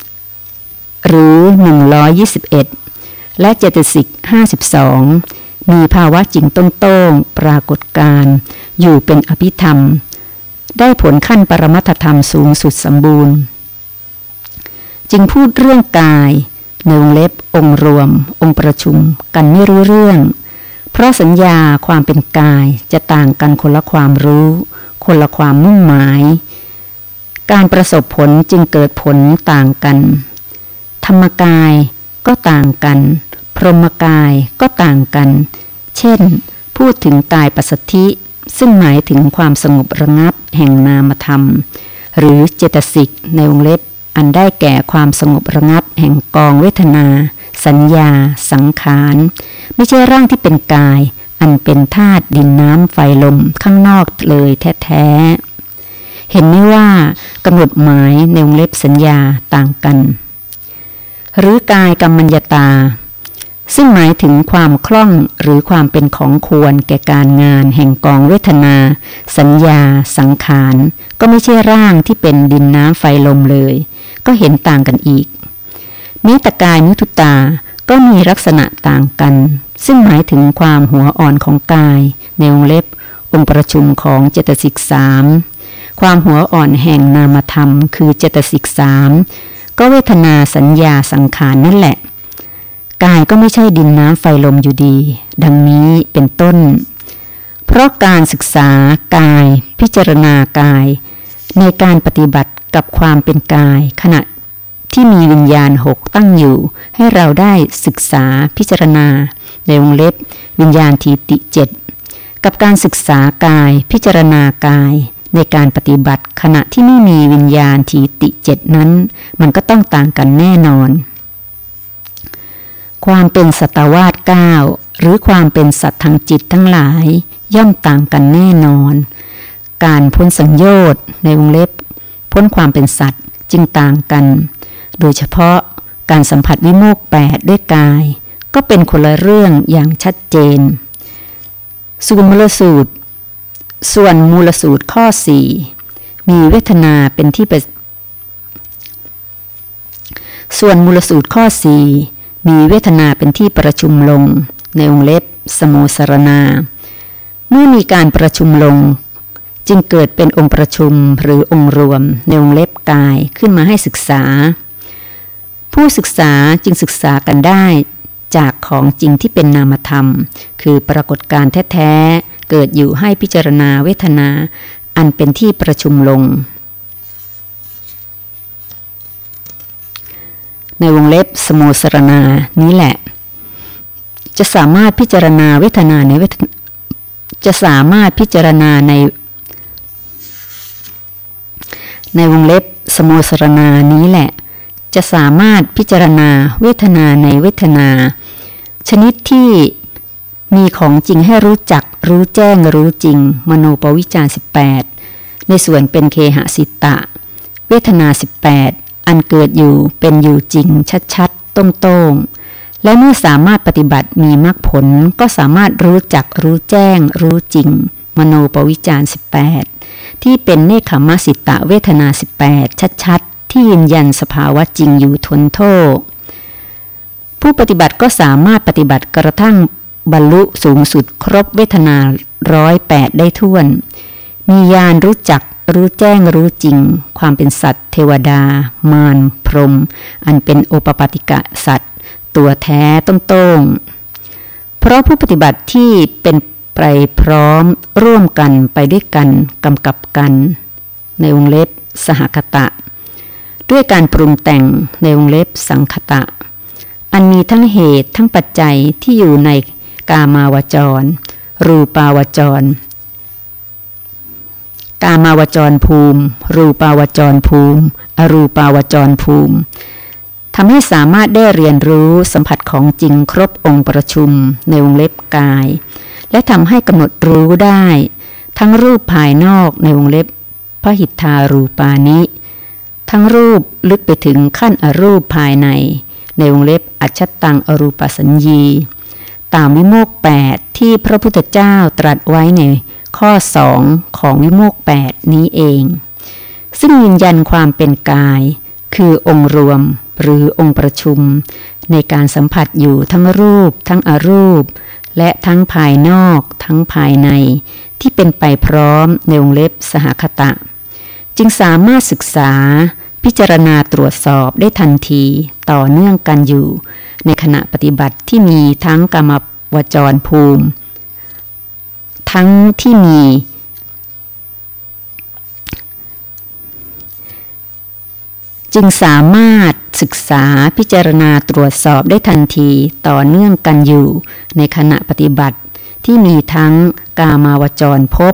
102 หรือ 121 และเจตสิก52 มีภาวะจริงต้งต้งปรากฏการอยู่เป็นอภิธรรม ได้ผลขั้นปรมัตธรรมสูงสุดสมบูรณ์ จึงพูดเรื่องกายในวงเล็บองค์รวม องค์ประชุมกันไม่รู้เรื่อง เพราะสัญญาความเป็นกายจะต่างกันคนละความรู้ คนละความมุ่งหมาย การประสบผลจึงเกิดผลต่างกัน ธรรมกายก็ต่างกัน พรหมกายก็ต่างกัน เช่น พูดถึงกายปัสสธิ ซึ่งหมายถึงความสงบระงับแห่งนามธรรม หรือเจตสิกในวงเล็บอันได้แก่ความสงบระงับแห่งกองเวทนา สัญญา สังขาร ไม่ใช่ร่างที่เป็นกาย อันเป็นธาตุดินน้ำไฟลมข้างนอกเลยแท้ๆ เห็นไหมว่ากำหนดหมายในวงเล็บสัญญาต่างกัน หรือกายกรรมัญญาตา ซึ่งหมายถึงความคล่องหรือความเป็นของควรแก่การงานแห่งกองเวทนา สัญญา สังขาร ก็ไม่ใช่ร่างที่เป็นดินน้ำไฟลมเลย ก็เห็นต่างกันอีกมิตกายมุทุตาก็มีลักษณะต่างกัน ซึ่งหมายถึงความหัวอ่อนของกาย ในวงเล็บ องค์ประชุมของเจตสิกสามความหัวอ่อนแห่งนามธรรม คือเจตสิกสามก็เวทนาสัญญาสังขารนั่นแหละ กายก็ไม่ใช่ดินน้ำไฟลมอยู่ดี ดังนี้เป็นต้น เพราะการศึกษากาย พิจารณากาย ในการปฏิบัติกับความเป็นกาย ขณะที่มีวิญญาณหกตั้งอยู่ ให้เราได้ศึกษาพิจารณา ในวงเล็บ วิญญาณทีติเจ็ดกับการศึกษากายพิจารณากาย ในการปฏิบัติขณะที่ไม่มีวิญญาณทีติเจ็ดนั้น มันก็ต้องต่างกันแน่นอน ความเป็นสตวาดเก้าหรือความเป็นสัตว์ทางจิตทั้งหลาย ย่อมต่างกันแน่นอน การพ้นสังโยชน์ในวงเล็บ พ้นความเป็นสัตว์จึงต่างกัน โดยเฉพาะการสัมผัสวิโมกแปดด้วยกาย ก็เป็นคนละเรื่องอย่างชัดเจน ส่วนมูลสูตร ส่วนมูลสูตรข้อสี่มีเวทนาเป็นที่ประส่วนมูลสูตรข้อสี่มีเวทนาเป็นที่ประชุมลง ในองเล็บ สโมสรณาเมื่อมีการประชุมลง จึงเกิดเป็นองค์ประชุมหรือองค์รวม ในองเล็บกายขึ้นมาให้ศึกษา ผู้ศึกษาจึงศึกษากันได้ จากของจริงที่เป็นนามธรรม คือปรากฏการแท้ๆ เกิดอยู่ให้พิจารณาเวทนา อันเป็นที่ประชุมลง ในวงเล็บสโมสรณานี้แหละ จะสามารถพิจารณาเวทนาในเวทจะสามารถพิจารณาใน ในวงเล็บสโมสรณานี้แหละ จะสามารถพิจารณาเวทนาในเวทนา ชนิดที่มีของจริงให้รู้จักรู้แจ้งรู้จริง มโนปวิจาร18 ในส่วนเป็นเคหสิตะ เวทนา 18 อันเกิดอยู่เป็นอยู่จริง ชัดๆต้งๆและเมื่อสามารถปฏิบัติมีมรรคผลก็สามารถรู้จักรู้แจ้ง รู้จริง มโนปวิจาร18 ที่เป็นเนคขมสิตะเวทนา 18 ชัดๆ ที่ยืนยันสภาวะจริงอยู่ทนโทษ ผู้ปฏิบัติก็สามารถปฏิบัติกระทั่งบรรลุสูงสุดครบเวทนาร้อยแปดได้ท่วน มีญาณรู้จักรู้แจ้งรู้จริง ความเป็นสัตว์ เทวดา มาร พรหมอันเป็นโอปปาติกะสัตว์ ตัวแท้ต้งต้งเพราะผู้ปฏิบัติที่เป็นไปพร้อมร่วมกันไปด้วยกันกำกับกัน ในวงเล็บ สหคตะ ด้วยการปรุงแต่งในวงเล็บสังคตะ อันมีทั้งเหตุทั้งปัจจัยที่อยู่ในกามาวจร รูปาวจร กามาวจรภูมิ รูปาวจรภูมิ อรูปาวจรภูมิทำให้สามารถได้เรียนรู้สัมผัสของจริงครบองค์ประชุมในวงเล็บกาย และทำให้กำหนดรู้ได้ ทั้งรูปภายนอกในวงเล็บพระหิทธารูปานิ ทั้งรูปลึกไปถึงขั้นอรูปภายใน ในวงเล็บอัจฉตังอรูปสัญญี ตามวิโมกแปดที่พระพุทธเจ้าตรัสไว้ในข้อสองของวิโมกแปดนี้เอง ซึ่งยืนยันความเป็นกาย คือองค์รวมหรือองค์ประชุม ในการสัมผัสอยู่ทั้งรูป ทั้งอรูป และทั้งภายนอก ทั้งภายใน ที่เป็นไปพร้อมในวงเล็บสหคตะ จึงสามารถศึกษา พิจารณาตรวจสอบได้ทันทีต่อเนื่องกันอยู่ ในขณะปฏิบัติที่มีทั้งกรรมวจรภูมิ ทั้งที่มีจึงสามารถศึกษาพิจารณาตรวจสอบได้ทันทีต่อเนื่องกันอยู่ ในขณะปฏิบัติที่มีทั้งกามาวจรพบ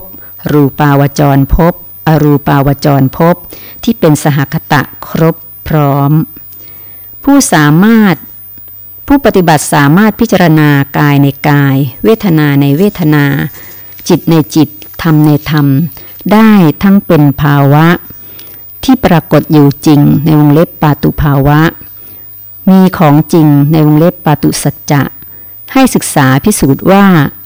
รูปาวจรพบ อรูปาวจรพบที่เป็นสหคตะครบพร้อม ผู้สามารถผู้ปฏิบัติสามารถพิจารณากายในกาย เวทนาในเวทนา จิตในจิต ธรรมในธรรม ได้ทั้งเป็นภาวะ ที่ปรากฏอยู่จริงในวงเล็บปาตุภาวะ มีของจริงในวงเล็บปาตุสัจจะ ให้ศึกษาพิสูจน์ว่า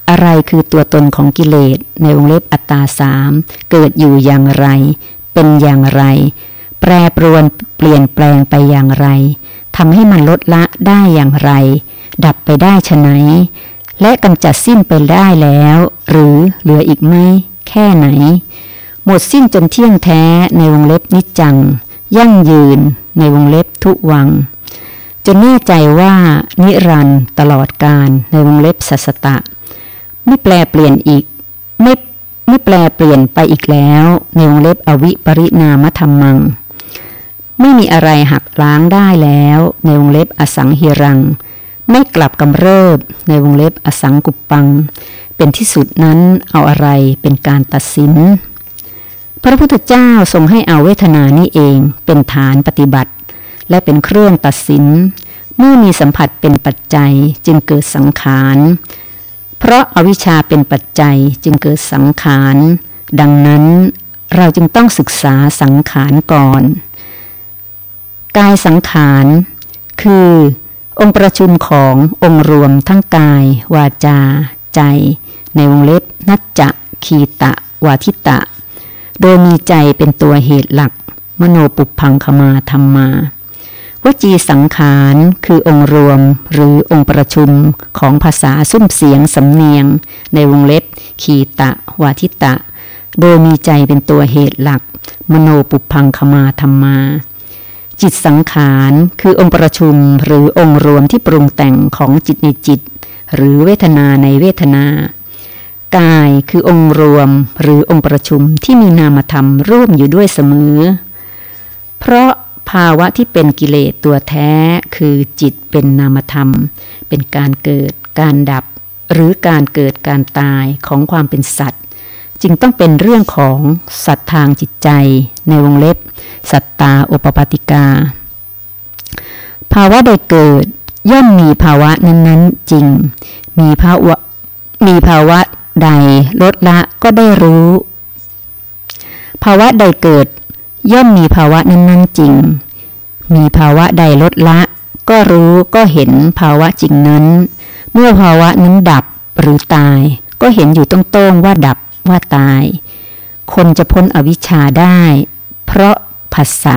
อะไรคือตัวตนของกิเลสในวงเล็บอัตตาสามเกิดอยู่อย่างไร เป็นอย่างไร แปรปรวนเปลี่ยนแปลงไปอย่างไรทำให้มันลดละได้อย่างไร ดับไปได้ชไหน และกำจัดสิ้นไปได้แล้ว หรือเหลืออีกไหมแค่ไหน หมดสิ้นจนเที่ยงแท้ในวงเล็บนิจจัง ยั่งยืนในวงเล็บทุวัง จนแน่ใจว่านิรันตลอดการในวงเล็บสัสตะ ไม่แปลเปลี่ยนอีก ไม่ไม่แปลเปลี่ยนไปอีกแล้ว ในวงเล็บอวิปริณามธรรมัง ไม่มีอะไรหักล้างได้แล้ว ในวงเล็บอสังหิรัง ไม่กลับกำเริบ ในวงเล็บอสังกุปปัง เป็นที่สุดนั้นเอาอะไรเป็นการตัดสิน พระพุทธเจ้าทรงให้เอาเวทนานี้เองเป็นฐานปฏิบัติ และเป็นเครื่องตัดสิน เมื่อมีสัมผัสเป็นปัจจัยจึงเกิดสังขาร เพราะอาวิชชาเป็นปัจจัยจึงเกิดสังขาร ดังนั้นเราจึงต้องศึกษาสังขารก่อน กายสังขาร คือ องค์ประชุมขององค์รวมทั้งกาย วาจา ใจ ในวงเล็บนัจจะคีตะ วาทิตะ โดยมีใจเป็นตัวเหตุหลัก มโนปุพังคมาธรรมา วจีสังขารคือองค์รวมหรือองค์ประชุมของภาษาซุ้มเสียงสำเนียง ในวงเล็บ ขีตะ วาทิตะ โดยมีใจเป็นตัวเหตุหลัก มโนปุพังคมาธรรมา จิตสังขารคือองค์ประชุมหรือองค์รวมที่ปรุงแต่งของจิตในจิต หรือเวทนาในเวทนากายคือองค์รวมหรือองค์ประชุมที่มีนามธรรมร่วมอยู่ด้วยเสมอ เพราะ ภาวะที่เป็นกิเลสตัวแท้คือจิตเป็นนามธรรม เป็นการเกิดการดับ หรือการเกิดการตายของความเป็นสัตว์ จึงต้องเป็นเรื่องของสัตว์ทางจิตใจในวงเล็บ สัตตาอุปปาติกา ภาวะใดเกิดย่อมมีภาวะนั้นๆจริง มีภาวะมีภาวะใดลดละก็ได้รู้ ภาวะใดเกิด ย่อมมีภาวะนั้นๆจริง มีภาวะใดลดละ ก็รู้ก็เห็นภาวะจริงนั้น เมื่อภาวะนั้นดับหรือตาย ก็เห็นอยู่ตรงๆว่าดับว่าตาย คนจะพ้นอวิชชาได้ เพราะผัสสะ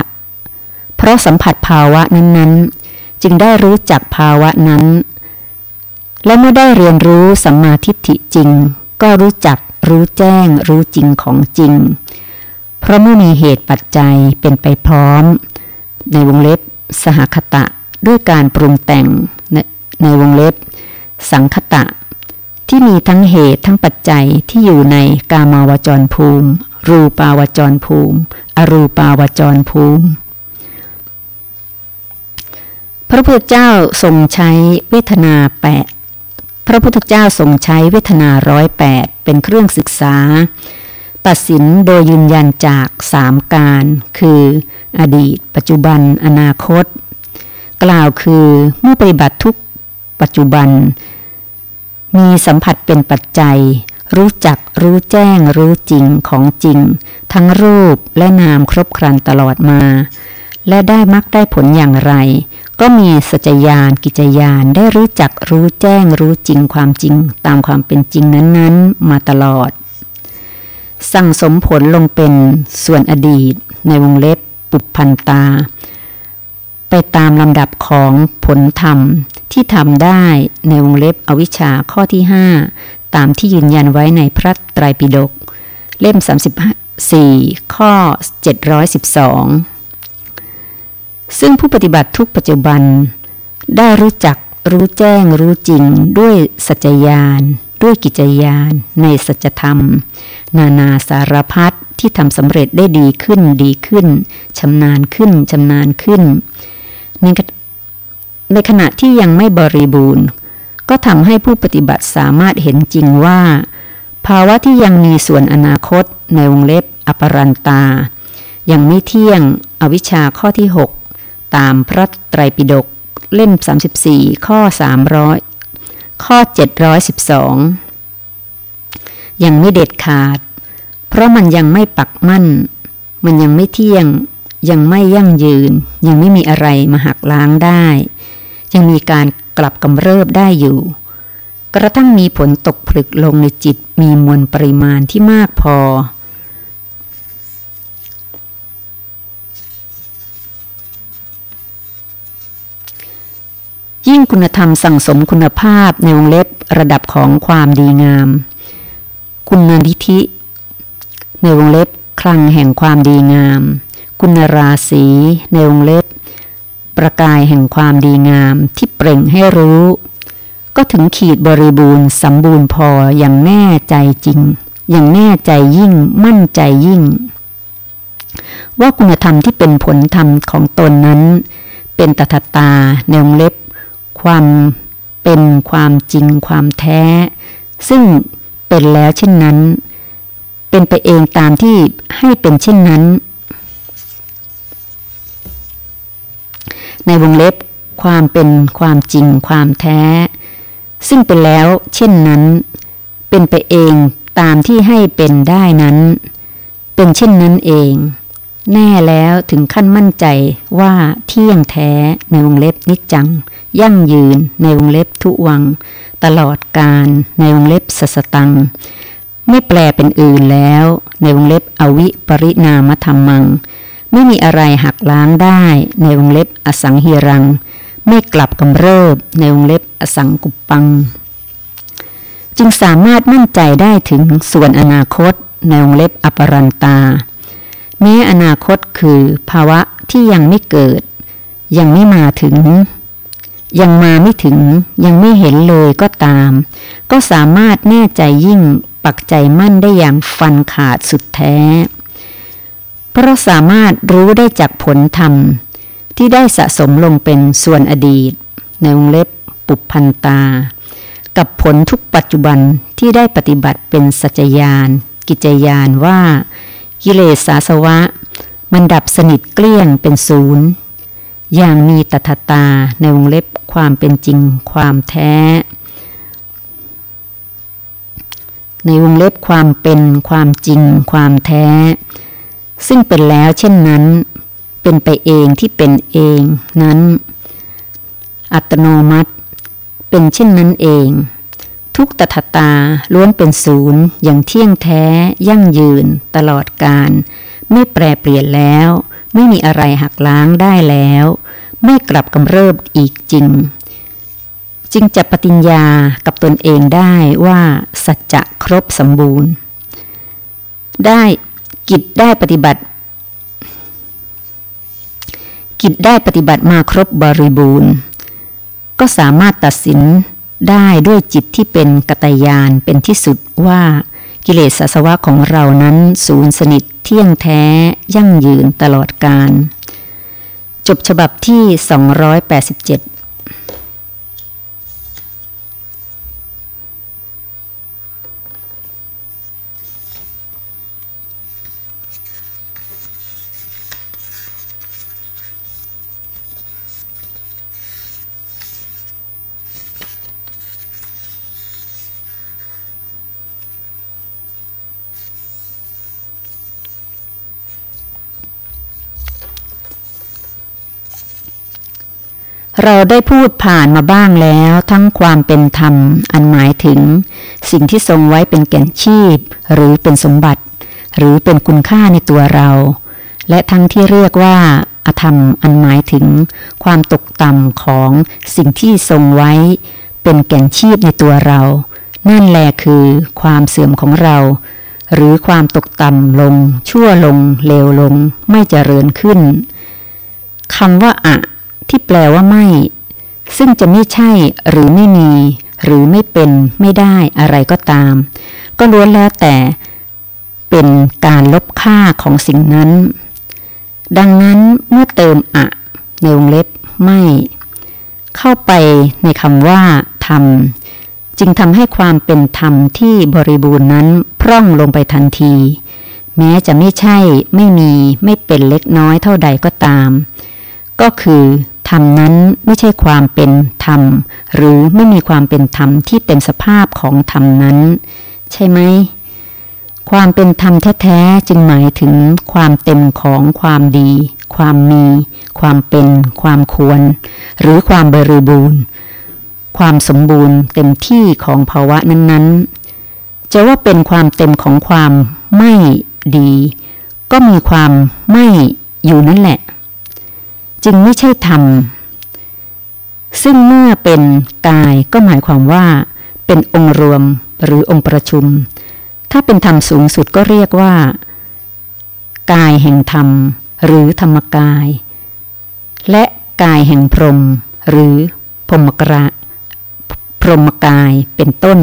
เพราะสัมผัสภาวะนั้นๆ จึงได้รู้จักภาวะนั้น และเมื่อได้เรียนรู้สัมมาทิฏฐิจริง ก็รู้จักรู้แจ้งรู้จริงของจริง เพราะเมื่อมีเหตุปัจจัยเป็นไปพร้อม ในวงเล็บสหคตะด้วยการปรุงแต่งในในวงเล็บ สังคตะ ที่มีทั้งเหตุทั้งปัจจัยที่อยู่ในกามาวจรภูมิ รูปาวจรภูมิ อรูปาวจรภูมิ พระพุทธเจ้าทรงใช้เวทนาแปดพระพุทธเจ้าทรงใช้เวทนาร้อยแปดเป็นเครื่องศึกษา ตัดสินโดยยืนยันจากสามการ คือ อดีต ปัจจุบัน อนาคต กล่าวคือเมื่อปฏิบัติทุกปัจจุบัน มีสัมผัสเป็นปัจจัย รู้จักรู้แจ้งรู้จริงของจริง ทั้งรูปและนามครบครันตลอดมา และได้มักได้ผลอย่างไร ก็มีสัจญานกิจยานได้รู้จักรู้แจ้งรู้จริงความจริง ตามความเป็นจริงนั้น ๆ มาตลอด สั่งสมผลลงเป็นส่วนอดีตในวงเล็บปุพันตา ไปตามลำดับของผลธรรมที่ทำได้ในวงเล็บอวิชชาข้อที่ 5 ตามที่ยืนยันไว้ในพระไตรปิฎกเล่ม 34 ข้อ 712 ซึ่งผู้ปฏิบัติทุกปัจจุบัน ได้รู้จักรู้แจ้งรู้จริงด้วยสัจจญาณ ด้วยกิจยาน ในสัจธรรม นานาสารพัดที่ทำสำเร็จได้ดีขึ้นดีขึ้นชำนาญขึ้นชำนาญขึ้น ในในขณะที่ยังไม่บริบูรณ์ ก็ทำให้ผู้ปฏิบัติสามารถเห็นจริงว่า ภาวะที่ยังมีส่วนอนาคตในวงเล็บอปรันตา ยังไม่เที่ยงอวิชชาข้อที่ 6 ตามพระไตรปิฎกเล่ม 34 ข้อ300 ข้อ 712 ยังไม่เด็ดขาด เพราะมันยังไม่ปักมั่น มันยังไม่เที่ยง ยังไม่ยั่งยืน ยังไม่มีอะไรมาหักล้างได้ ยังมีการกลับกำเริบได้อยู่ กระทั่งมีผลตกผลึกลงในจิตมีมวลปริมาณที่มากพอ ยิ่งคุณธรรมสั่งสมคุณภาพในวงเล็บระดับของความดีงาม คุณนิธิ ในวงเล็บคลังแห่งความดีงาม คุณราศีในวงเล็บ ประกายแห่งความดีงามที่เปล่งให้รู้ ก็ถึงขีดบริบูรณ์สมบูรณ์พออย่างแน่ใจจริง อย่างแน่ใจยิ่งมั่นใจยิ่ง ว่าคุณธรรมที่เป็นผลธรรมของตนนั้น เป็นตถตาในวงเล็บ ความเป็นความจริงความแท้ ซึ่งเป็นแล้วเช่นนั้น เป็นไปเองตามที่ให้เป็นเช่นนั้น ในวงเล็บความเป็นความจริงความแท้ ซึ่งเป็นแล้วเช่นนั้น เป็นไปเองตามที่ให้เป็นได้นั้น เป็นเช่นนั้นเอง แน่แล้วถึงขั้นมั่นใจว่าเที่ยงแท้ในวงเล็บนิจจัง ยั่งยืนในวงเล็บทุวัง ตลอดการในวงเล็บสสตัง ไม่แปลเป็นอื่นแล้ว ในวงเล็บอวิปริณามธรรมัง ไม่มีอะไรหักล้างได้ในวงเล็บอสังหิรัง ไม่กลับกำเริบในวงเล็บอสังกุปปัง จึงสามารถมั่นใจได้ถึงส่วนอนาคตในวงเล็บอปรันตาแม้อนาคตคือภาวะที่ยังไม่เกิด ยังไม่มาถึง ยังมาไม่ถึงยังไม่เห็นเลยก็ตาม ก็สามารถแน่ใจยิ่งปักใจมั่นได้อย่างฟันขาดสุดแท้ เพราะสามารถรู้ได้จากผลธรรม ที่ได้สะสมลงเป็นส่วนอดีต ในวงเล็บปุพันตา กับผลทุกปัจจุบันที่ได้ปฏิบัติเป็นสัจญาน กิจยานว่า กิเลสสาสวะ มันดับสนิทเกลี้ยงเป็นศูนย์ อย่างมีตถตาในวงเล็บความเป็นจริงความแท้ ในวงเล็บความเป็นความจริงความแท้ ซึ่งเป็นแล้วเช่นนั้น เป็นไปเองที่เป็นเองนั้น อัตโนมัติ เป็นเช่นนั้นเอง ทุกตถตาล้วนเป็นศูนย์อย่างเที่ยงแท้ ยั่งยืน ตลอดการ ไม่แปรเปลี่ยนแล้ว ไม่มีอะไรหักล้างได้แล้ว ไม่กลับกำเริบอีกจริง จึงจะปฏิญญากับตนเองได้ว่าสัจจะครบสมบูรณ์ ได้กิจได้ปฏิบัติ กิจได้ปฏิบัติมาครบบริบูรณ์ ก็สามารถตัดสินได้ด้วยจิตที่เป็นกตยานเป็นที่สุดว่า กิเลสสวะของเรานั้นศูนย์สนิทเที่ยงแท้ยั่งยืนตลอดกาลจบฉบับที่ 287 เราได้พูดผ่านมาบ้างแล้วทั้งความเป็นธรรมอันหมายถึง สิ่งที่ทรงไว้เป็นแก่นชีพ หรือเป็นสมบัติ หรือเป็นคุณค่าในตัวเรา และทั้งที่เรียกว่าอธรรมอันหมายถึง ความตกต่ำของสิ่งที่ทรงไว้ เป็นแก่นชีพในตัวเรา นั่นแหละคือความเสื่อมของเรา หรือความตกต่ำลง ชั่วลงเลวลง ไม่เจริญขึ้นคำว่าอะ ที่แปลว่าไม่ ซึ่งจะไม่ใช่หรือไม่มี หรือไม่เป็น ไม่ได้อะไรก็ตาม ก็ล้วนแล้วแต่ เป็นการลบค่าของสิ่งนั้น ดังนั้นเมื่อเติมอะ ในวงเล็บไม่ เข้าไปในคำว่าธรรมจึงทำให้ความเป็นธรรมที่บริบูรณ์นั้นพร่องลงไปทันที แม้จะไม่ใช่ไม่มีไม่เป็นเล็กน้อยเท่าใดก็ตาม ก็คือ รรมนั้นไม่ใช่ความเป็นธรรม หรือไม่มีความเป็นธรรมที่เต็มสภาพของธรรมนั้น ใช่ไหมความเป็นธรรมแท้ๆจึงหมายถึงความเต็มของความดี ความมี ความเป็น ความควร หรือความบริบูรณ์ ความสมบูรณ์เต็มที่ของภาวะนั้นๆ จะว่าเป็นความเต็มของความไม่ดี ก็มีความไม่อยู่นั่นแหละ จึงไม่ใช่ธรรม ซึ่งเมื่อเป็นกายก็หมายความว่า เป็นองค์รวมหรือองค์ประชุม ถ้าเป็นธรรมสูงสุดก็เรียกว่า กายแห่งธรรม หรือธรรมกาย และกายแห่งพรหมหรือพรหมกระพรหมกายเป็นต้น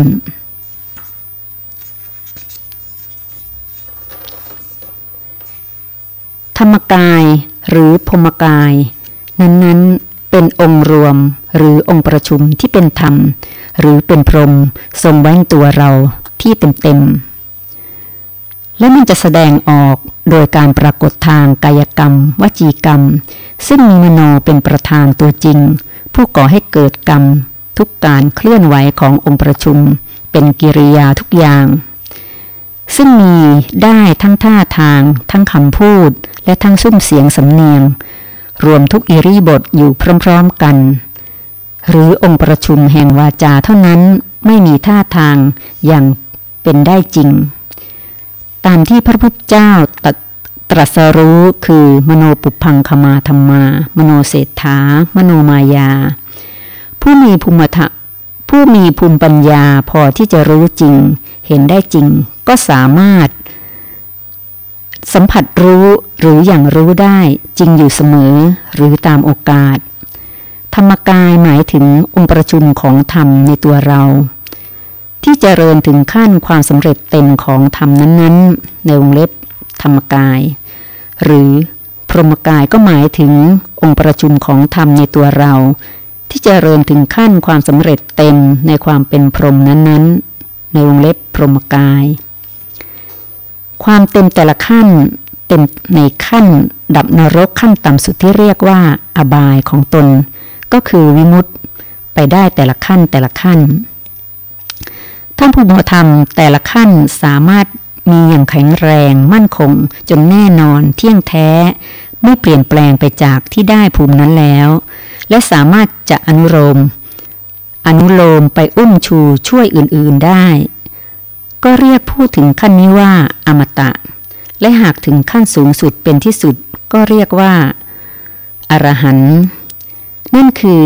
ธรรมกาย หรือพมกาย นั้นๆเป็นองค์รวมหรือองค์ประชุมที่เป็นธรรม หรือเป็นพรหมทรงไว้ตัวเราที่เต็มๆ และมันจะแสดงออกโดยการปรากฏทางกายกรรม วจีกรรม ซึ่งมีมโนเป็นประธานตัวจริง ผู้ก่อให้เกิดกรรม ทุกการเคลื่อนไหวขององค์ประชุม เป็นกิริยาทุกอย่าง ซึ่งมีได้ทั้งท่าทาง ทั้งคำพูด และทั้งซุ้มเสียงสำเนียง รวมทุกอิริบทอยู่พร้อมๆกัน หรือองค์ประชุมแห่งวาจาเท่านั้นไม่มีท่าทางอย่างเป็นได้จริง ตามที่พระพุทธเจ้าตตรัสรู้คือมโนปุพังคมาธรรมา มโนเศรษฐามโนมายา ผู้มีภูมิทะ ผู้มีภูมิปัญญาพอที่จะรู้จริง เห็นได้จริง ก็สามารถ สัมผัสรู้หรืออย่างรู้ได้จริงอยู่เสมอหรือตามโอกาส ธรรมกายหมายถึงองค์ประชุมของธรรมในตัวเรา ที่จเจริญถึงขั้นความสำเร็จเต็มของธรรมนั้น ๆ ในวงเล็บธรรมกาย หรือพรหมกายก็หมายถึงองค์ประชุมของธรรมในตัวเรา ที่จะเริญถึงขั้นความสำเร็จเต็มในความเป็นพรหมนั้นๆ ในวงเล็บพรหมกาย ความเต็มแต่ละขั้นเต็มในขั้นดับนรกขั้นต่ำสุดที่เรียกว่าอบายของตน ก็คือวิมุตต์ไปได้แต่ละขั้นแต่ละขั้นท่านผู้บธรรมแต่ละขั้นสามารถมีอย่างแข็งแรงมั่นคงจนแน่นอนเที่ยงแท้ ไม่เปลี่ยนแปลงไปจากที่ได้ภูมินั้นแล้ว และสามารถจะอนุโลมอนุโลมไปอุ้มชูช่วยอื่นๆได้ ก็เรียกพูดถึงขั้นนี้ว่าอมตะ และหากถึงขั้นสูงสุดเป็นที่สุด ก็เรียกว่าอรหันต์นั่นคือ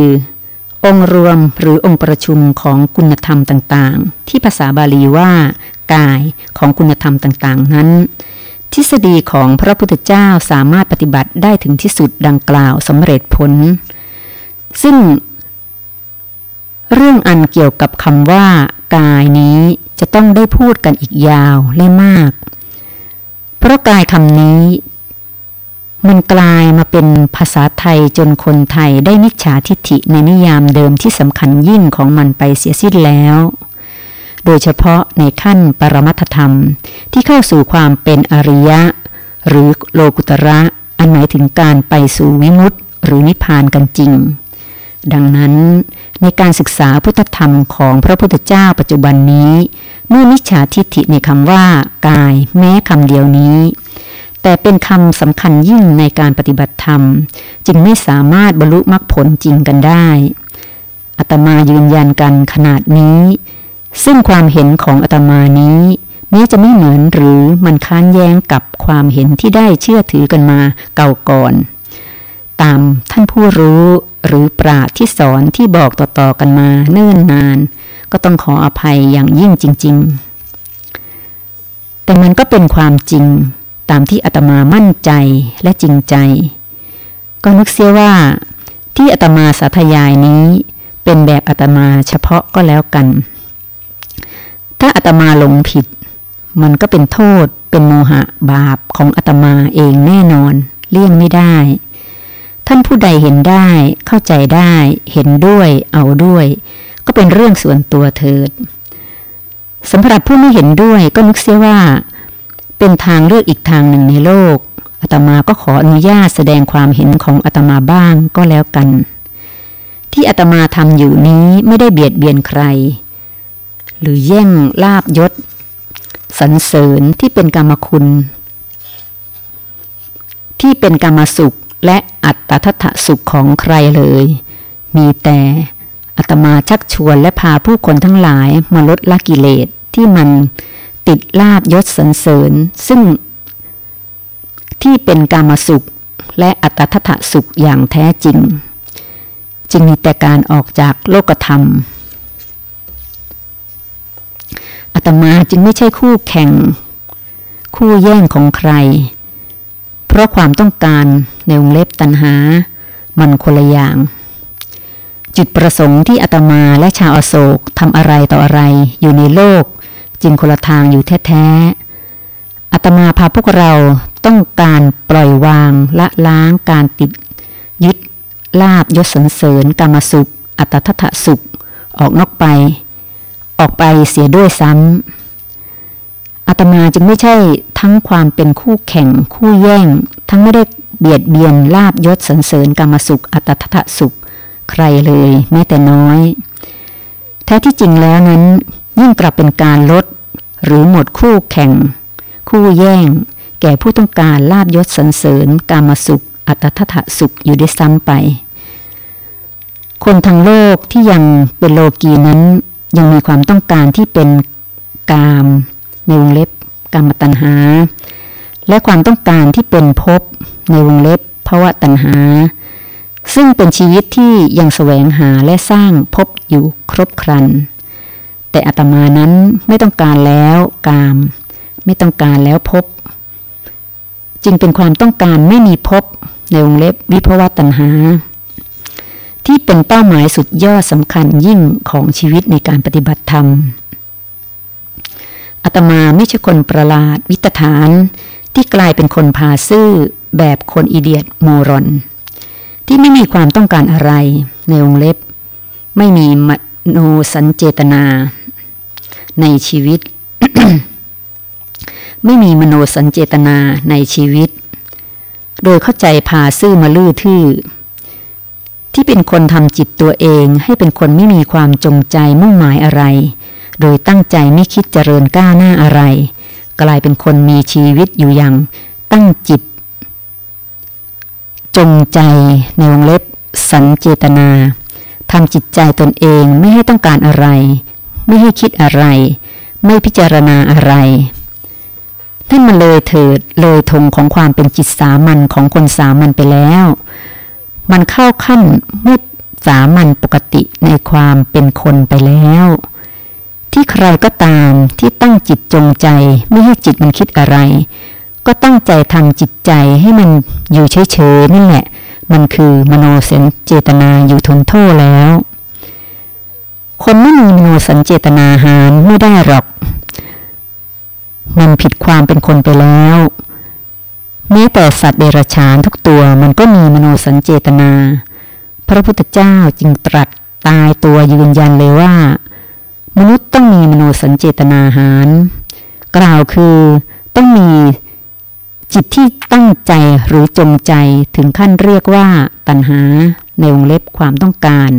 องค์รวมหรือองค์ประชุมของคุณธรรมต่างๆ ที่ภาษาบาลีว่า กายของคุณธรรมต่างๆ นั้น ทฤษฎีของพระพุทธเจ้าสามารถปฏิบัติได้ถึงที่สุดดังกล่าวสำเร็จผล ซึ่ง เรื่องอันเกี่ยวกับคำว่า กายนี้จะต้องได้พูดกันอีกยาวและมาก เพราะกายคำนี้ มันกลายมาเป็นภาษาไทยจนคนไทยได้นิจฉาทิฐิในนิยามเดิมที่สำคัญยิ่งของมันไปเสียสิ้นแล้ว โดยเฉพาะในขั้นปรมัตธรรม ที่เข้าสู่ความเป็นอริยะ หรือโลกุตระ อันหมายถึงการไปสู่วิมุตติหรือนิพพานกันจริง ดังนั้นในการศึกษาพุทธธรรมของพระพุทธเจ้าปัจจุบันนี้ เมื่อมิจฉาทิฏฐิในคำว่ากายแม้คำเดียวนี้ แต่เป็นคำสำคัญยิ่งในการปฏิบัติธรรม จึงไม่สามารถบรรลุมรรคผลจริงกันได้อัตมายืนยันกันขนาดนี้ ซึ่งความเห็นของอาตมานี้แม้จะไม่เหมือนหรือมันค้านแย้งกับความเห็นที่ได้เชื่อถือกันมาเก่าก่อน ตามท่านผู้รู้หรือปราชที่สอนที่บอกต่อๆกันมาเนิ่นนาน ก็ต้องขออภัยอย่างยิ่งจริง ๆ แต่มันก็เป็นความจริงตามที่อาตมามั่นใจและจริงใจ ก็นึกเสียว่าที่อาตมาสาธยายนี้เป็นแบบอาตมาเฉพาะก็แล้วกัน ถ้าอาตมาหลงผิด มันก็เป็นโทษ เป็นโมหะบาปของอาตมาเองแน่นอน เลี่ยงไม่ได้ ท่านผู้ใดเห็นได้ เข้าใจได้ เห็นด้วย เอาด้วย ก็เป็นเรื่องส่วนตัวเถิดสำหรับผู้ไม่เห็นด้วยก็นึกเสียว่า เป็นทางเลือกอีกทางหนึ่งในโลกอาตมาก็ขออนุญาตแสดงความเห็นของอาตมาบ้างก็แล้วกัน ที่อาตมาทำอยู่นี้ไม่ได้เบียดเบียนใคร หรือแย่งลาบยศสรรเสริญที่เป็นกรรมคุณ ที่เป็นกรรมสุขและอัตทัตสุขของใครเลย มีแต่อัตมาชักชวนและพาผู้คนทั้งหลายมาลดละกิเลสที่มันติดลาบยศสรรเสริญ ซึ่ง ที่เป็นกรรมสุขและอัตทัตสุขอย่างแท้จริง จึงมีแต่การออกจากโลกธรรมอา ตมาจึงไม่ใช่คู่แข่ง คู่แย่งของใคร เพราะความต้องการในวงเล็บตันหา มันคนละอย่าง จุดประสงค์ที่อาตมาและชาวอโศกทำอะไรต่ออะไรอยู่ในโลก จึงคนละทางอยู่แท้ๆอาตมาพาพวกเราต้องการปล่อยวางละล้างการติด ยึดลาบยศสนเสริญกรรมสุข อัตถะสุข ออกนอกไป ออกไปเสียด้วยซ้ำอาตมาจึงไม่ใช่ทั้งความเป็นคู่แข่งคู่แย่ง ทั้งไม่ได้เบียดเบียนลาบยศสันเสริญกรรมสุขอัตถะสุข ใครเลยแม้แต่น้อย แท้ที่จริงแล้วนั้น ยิ่งกลับเป็นการลด หรือหมดคู่แข่ง คู่แย่ง แก่ผู้ต้องการลาบยศสรรเสริญกามสุขอัตถะสุขอยู่ด้วยซ้ำไป คนทั้งโลกที่ยังเป็นโลกีนั้น ยังมีความต้องการที่เป็นกามในวงเล็บกามตัณหา และความต้องการที่เป็นภพในวงเล็บภาวะตัณหา ซึ่งเป็นชีวิตที่ยังแสวงหาและสร้างภพอยู่ครบครัน แต่อาตมานั้นไม่ต้องการแล้วกาม ไม่ต้องการแล้วภพจึงเป็นความต้องการไม่มีภพในวงเล็บวิภวะตัณหา ที่เป็นเป้าหมายสุดยอดสำคัญยิ่งของชีวิตในการปฏิบัติธรรมอาตมาไม่ใช่คนประหลาดวิตฐาน ที่กลายเป็นคนพาซื่อแบบคนอีเดียตโมรอน ที่ไม่มีความต้องการอะไรในวงเล็บ ไม่มีมโนสัญเจตนา ในชีวิต ไม่มีมโนสัญเจตนาในชีวิต โดยเข้าใจพาซื่อมาลื้อทื่อ ที่เป็นคนทำจิตตัวเองให้เป็นคนไม่มีความจงใจมุ่งหมายอะไร โดยตั้งใจไม่คิดเจริญก้าวหน้าอะไร กลายเป็นคนมีชีวิตอยู่อย่างตั้งจิต จงใจในวงเล็บ สันเจตนาทำจิตใจตนเองไม่ให้ต้องการอะไร ไม่ให้คิดอะไร ไม่พิจารณาอะไรท่านมันเลยเถิดเลยทงของความเป็นจิตสามัญของคนสามัญไปแล้ว มันเข้าขั้นไม่สามัญปกติในความเป็นคนไปแล้ว ที่ใครก็ตามที่ตั้งจิตจงใจไม่ให้จิตมันคิดอะไร ก็ตั้งใจทำจิตใจให้มันอยู่เฉยๆนั่นแหละ มันคือมโนเสนเจตนาอยู่ทนโทษแล้ว คนไม่มีมโนสัญเจตนาหารไม่ได้หรอก มันผิดความเป็นคนไปแล้ว แม้แต่สัตว์เดรัจฉานทุกตัวมันก็มีมโนสัญเจตนา พระพุทธเจ้าจึงตรัสตายตัวยืนยันเลยว่า มนุษย์ต้องมีมโนสัญเจตนาหาร กล่าวคือต้องมีจิตที่ตั้งใจหรือจงใจถึงขั้นเรียกว่าตัณหาในวงเล็บความต้องการ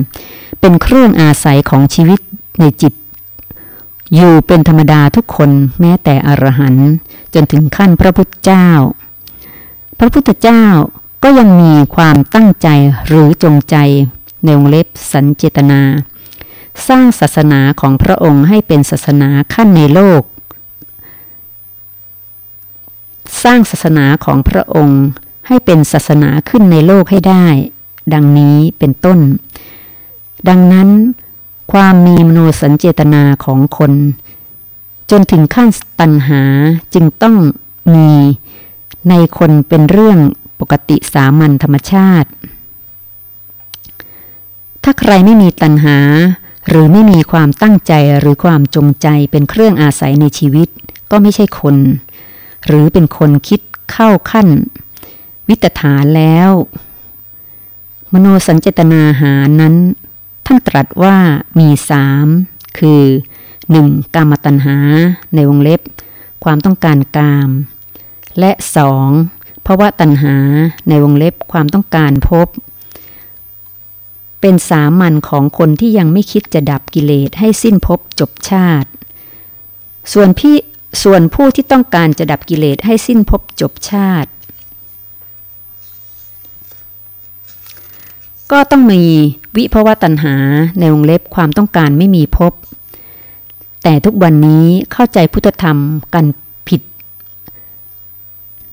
เป็นเครื่องอาศัยของชีวิตในจิต อยู่เป็นธรรมดาทุกคนแม้แต่อรหันต์จนถึงขั้นพระพุทธเจ้า พระพุทธเจ้าก็ยังมีความตั้งใจหรือจงใจในวงเล็บสัญเจตนา สร้างศาสนาของพระองค์ให้เป็นศาสนาขั้นในโลก สร้างศาสนาของพระองค์ให้เป็นศาสนาขึ้นในโลกให้ได้ ดังนี้เป็นต้น ดังนั้น ความมีมโนสัญเจตนาของคน จนถึงขั้นตัณหาจึงต้องมี ในคนเป็นเรื่องปกติสามัญธรรมชาติ ถ้าใครไม่มีตัณหา หรือไม่มีความตั้งใจหรือความจงใจเป็นเครื่องอาศัยในชีวิต ก็ไม่ใช่คน หรือเป็นคนคิดเข้าขั้น วิตฐานแล้ว มโนสัญเจตนาหานั้น ท่านตรัสว่ามีสามคือ 1. กามตัณหา ในวงเล็บ ความต้องการกาม และ 2. ภาวะตัณหาในวงเล็บความต้องการพบ เป็นสามัญของคนที่ยังไม่คิดจะดับกิเลสให้สิ้นภพจบชาติ ส่วนพี่ส่วนผู้ที่ต้องการจะดับกิเลสให้สิ้นภพจบชาติ ก็ต้องมีวิภวตัณหาในวงเล็บความต้องการไม่มีพบ แต่ทุกวันนี้เข้าใจพุทธธรรมกัน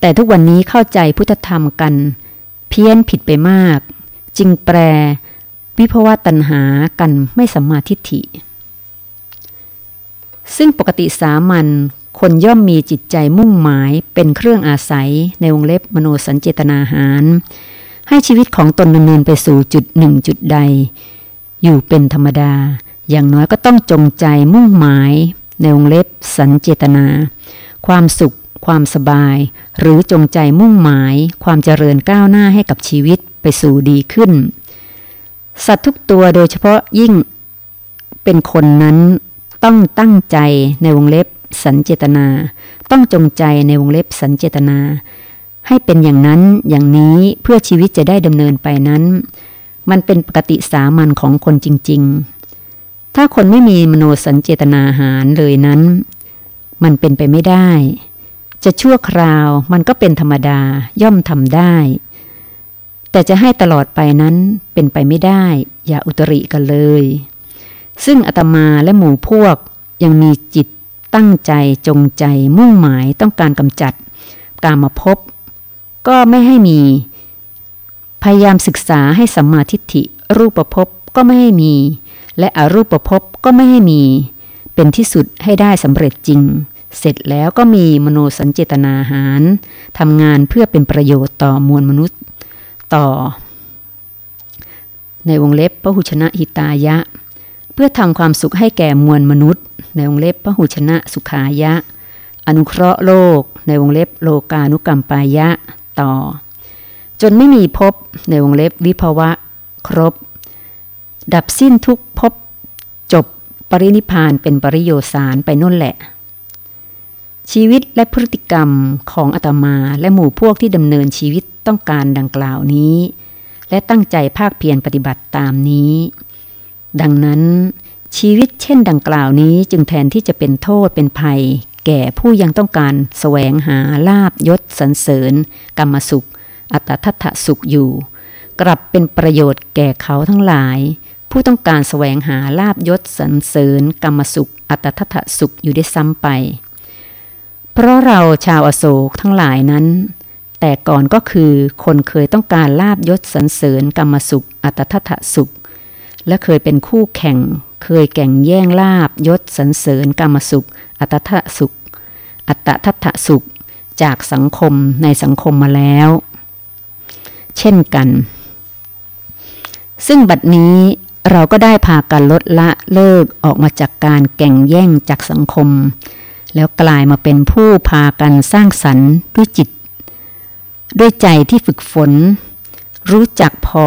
แต่ทุกวันนี้เข้าใจพุทธธรรมกัน เพี้ยนผิดไปมาก จึงแปล วิภวตัณหากันไม่สัมมาทิฏฐิ ซึ่งปกติสามัญคนย่อมมีจิตใจมุ่งหมายเป็นเครื่องอาศัยในวงเล็บมโนสัญเจตนาหาร ให้ชีวิตของตนดำเนินไปสู่จุดหนึ่งจุดใด อยู่เป็นธรรมดา อย่างน้อยก็ต้องจงใจมุ่งหมายในวงเล็บสัญเจตนา ความสุข ความสบาย หรือจงใจมุ่งหมาย ความเจริญก้าวหน้าให้กับชีวิตไปสู่ดีขึ้น สัตว์ทุกตัวโดยเฉพาะยิ่งเป็นคนนั้นต้องตั้งใจในวงเล็บสัญเจตนา ต้องจงใจในวงเล็บสัญเจตนา ให้เป็นอย่างนั้นอย่างนี้เพื่อชีวิตจะได้ดำเนินไปนั้น มันเป็นปกติสามัญของคนจริง ๆ ถ้าคนไม่มีมโนสัญเจตนาหารเลยนั้น มันเป็นไปไม่ได้ จะชั่วคราวมันก็เป็นธรรมดาย่อมทำได้ แต่จะให้ตลอดไปนั้นเป็นไปไม่ได้ อย่าอุตริกันเลย ซึ่งอาตมาและหมู่พวกยังมีจิตตั้งใจจงใจมุ่งหมายต้องการกำจัด การมาพบ ก็ไม่ให้มี พยายามศึกษาให้สัมมาทิฏฐิ รูปประพบก็ไม่ให้มี และอรูปประพบก็ไม่ให้มี เป็นที่สุดให้ได้สำเร็จจริง เสร็จแล้วก็มีมโนสัญเจตนาหารทำงานเพื่อเป็นประโยชน์ต่อมวลมนุษย์ต่อ ในวงเล็บพระหุชนะหิตายะ เพื่อทำความสุขให้แก่มวลมนุษย์ ในวงเล็บพระหุชนะสุขายะ อนุเคราะห์โลก ในวงเล็บโลกานุกรรมปายะต่อ จนไม่มีพบในวงเล็บวิภวะ ครบ ดับสิ้นทุกพบจบปรินิพานเป็นปริโยสารไปนู่นแหละ ชีวิตและพฤติกรรมของอาตมาและหมู่พวกที่ดำเนินชีวิตต้องการดังกล่าวนี้ และตั้งใจภาคเพียรปฏิบัติตามนี้ ดังนั้น ชีวิตเช่นดังกล่าวนี้จึงแทนที่จะเป็นโทษเป็นภัย แก่ผู้ยังต้องการแสวงหาลาบยศสรรเสริญ กรรมสุข อัตทัตสุขอยู่ กลับเป็นประโยชน์แก่เขาทั้งหลาย ผู้ต้องการแสวงหาลาบยศสรรเสริญ กรรมสุข อัตทัตสุขอยู่ได้ซ้ำไป เพราะเราชาวอโศกทั้งหลายนั้น แต่ก่อนก็คือคนเคยต้องการลาบยศสรรเสริญกรรมสุข อัตทัตสุข และเคยเป็นคู่แข่ง เคยแข่งแย่งลาบยศสรรเสริญกรรมสุข อัตทัตสุข อัตทัตสุข จากสังคมในสังคมมาแล้ว เช่นกัน ซึ่งบัดนี้เราก็ได้พากันลดละเลิกออกมาจากการแก่งแย่งจากสังคม แล้วกลายมาเป็นผู้พากันสร้างสรรค์ด้วยจิต ด้วยใจที่ฝึกฝน รู้จักพอ